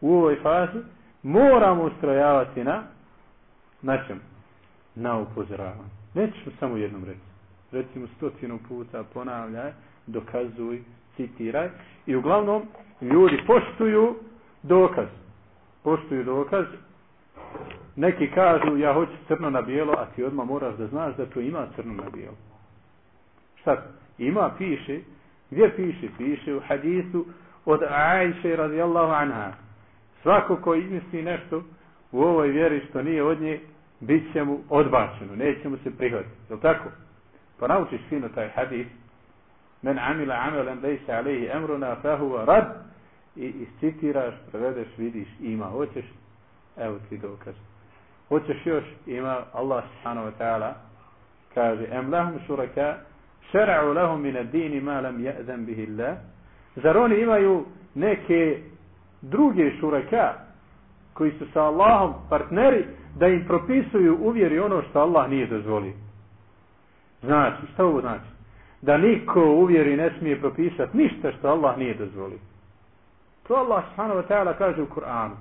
u ovoj fazi moramo ustrojavati na na čem? Na upozoravanje. Nećemo samo jednom reći. Recimo stotinu puta ponavljaj, dokazuj, citiraj. I uglavnom ljudi poštuju dokaz. Poštuju dokaz neki kažu ja hoću crno na bijelo, a ti odmah moraš da znaš da to ima crno na bijelo. Šta? Ima, piše. Gdje piše? Piše u hadisu od Ajše radijallahu anha. Svako ko izmisli nešto u ovoj vjeri što nije od nje, bit će mu odbačeno. Neće mu se prihvatiti. Je tako? Pa naučiš fino taj hadis. Men amila amalan lejse alaihi emruna fahuva rad. I iscitiraš, prevedeš, vidiš, ima. Hoćeš? Evo ti dokaz. Hoćeš još? Ima Allah subhanahu wa ta'ala kaže em lahum šuraka šera'u lahum min ad-dini ma lam ya'zan bihi Allah. Zar oni imaju neke druge šuraka koji su sa Allahom partneri da im propisuju uvjeri ono što Allah nije dozvolio. Znači, šta ovo znači? Da niko uvjeri ne smije propisati ništa što Allah nije dozvolio. To Allah subhanahu wa ta'ala kaže u Kur'anu.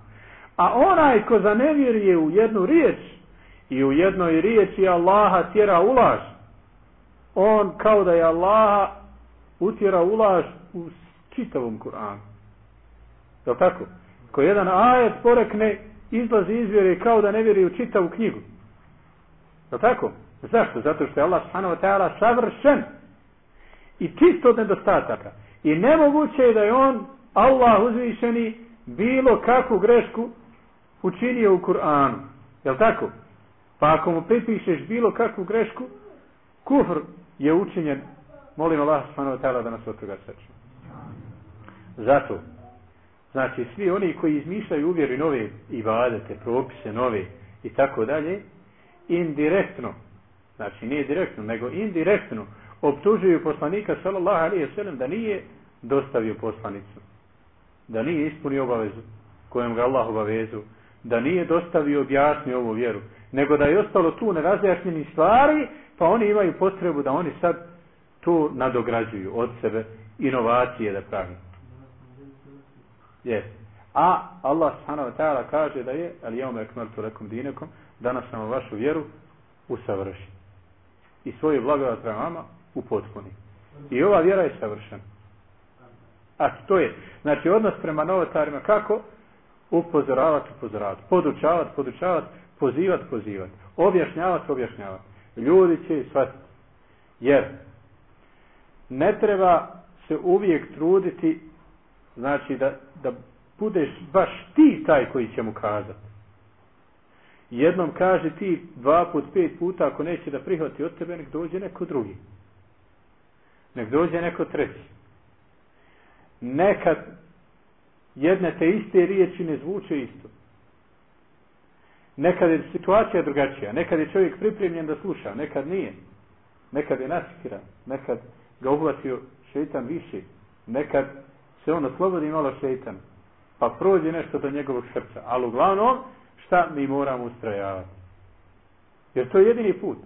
A onaj ko zanevjeruje u jednu riječ i u jednoj riječi Allaha tjera ulaž, on kao da je Allaha utjera ulaž u čitavom Kur'anu. Je tako? Ko jedan ajet porekne, izlazi iz vjere kao da ne vjeruje u čitavu knjigu. Je tako? Zašto? Zato što je Allah subhanahu wa savršen i čisto od nedostataka. I nemoguće je da je on, Allah uzvišeni, bilo kakvu grešku učinio u Kur'anu. Je tako? Pa ako mu pripišeš bilo kakvu grešku, kufr je učinjen. Molim Allah subhanahu wa da nas od toga saču. Zato, znači svi oni koji izmišljaju uvjeri nove ibadete, propise nove i tako dalje, indirektno, znači nije direktno, nego indirektno optužuju poslanika sallallahu alaihi sallam da nije dostavio poslanicu. Da nije ispunio obavezu kojem ga Allah obavezu da nije dostavio objasnio ovu vjeru, nego da je ostalo tu nerazjašnjeni stvari, pa oni imaju potrebu da oni sad tu nadograđuju od sebe inovacije da pravi. Yes. A Allah subhanahu ta'ala kaže da je ali jeume ekmeltu lekum dinekom danas sam vašu vjeru usavrši. I svoje blagodat prema vama upotpuni. I ova vjera je savršena. A to je, znači odnos prema novotarima kako? Upozoravati, upozoravati, podučavati, podučavati, pozivati, pozivati, objašnjavati, objašnjavati. Ljudi će shvatiti. Jer ne treba se uvijek truditi znači da, da budeš baš ti taj koji će mu kazati. Jednom kaže ti dva put, pet puta ako neće da prihvati od tebe, nek dođe neko drugi. Nek dođe neko treći. Nekad jedne te iste riječi ne zvuče isto. Nekad je situacija drugačija, nekad je čovjek pripremljen da sluša, nekad nije. Nekad je naskiran, nekad ga uhvatio šeitan više, nekad se on oslobodi malo šeitan, pa prođe nešto do njegovog srca. Ali uglavnom, šta mi moramo ustrajavati? Jer to je jedini put.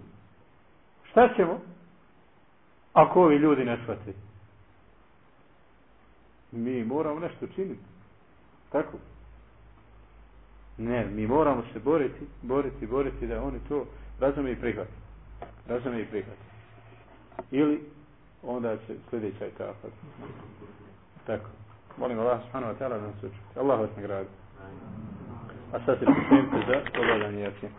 Šta ćemo ako ovi ljudi ne shvati? Mi moramo nešto činiti. Tako? Ne, mi moramo se boriti, boriti, boriti da oni to razume i prihvati. Razume i prihvati. Ili onda će sljedeća etapa. Tako. Molim Allah subhanahu wa ta'ala da nas uči. Allah vas nagradi. A sad se pripremite za obavljanje jasnije.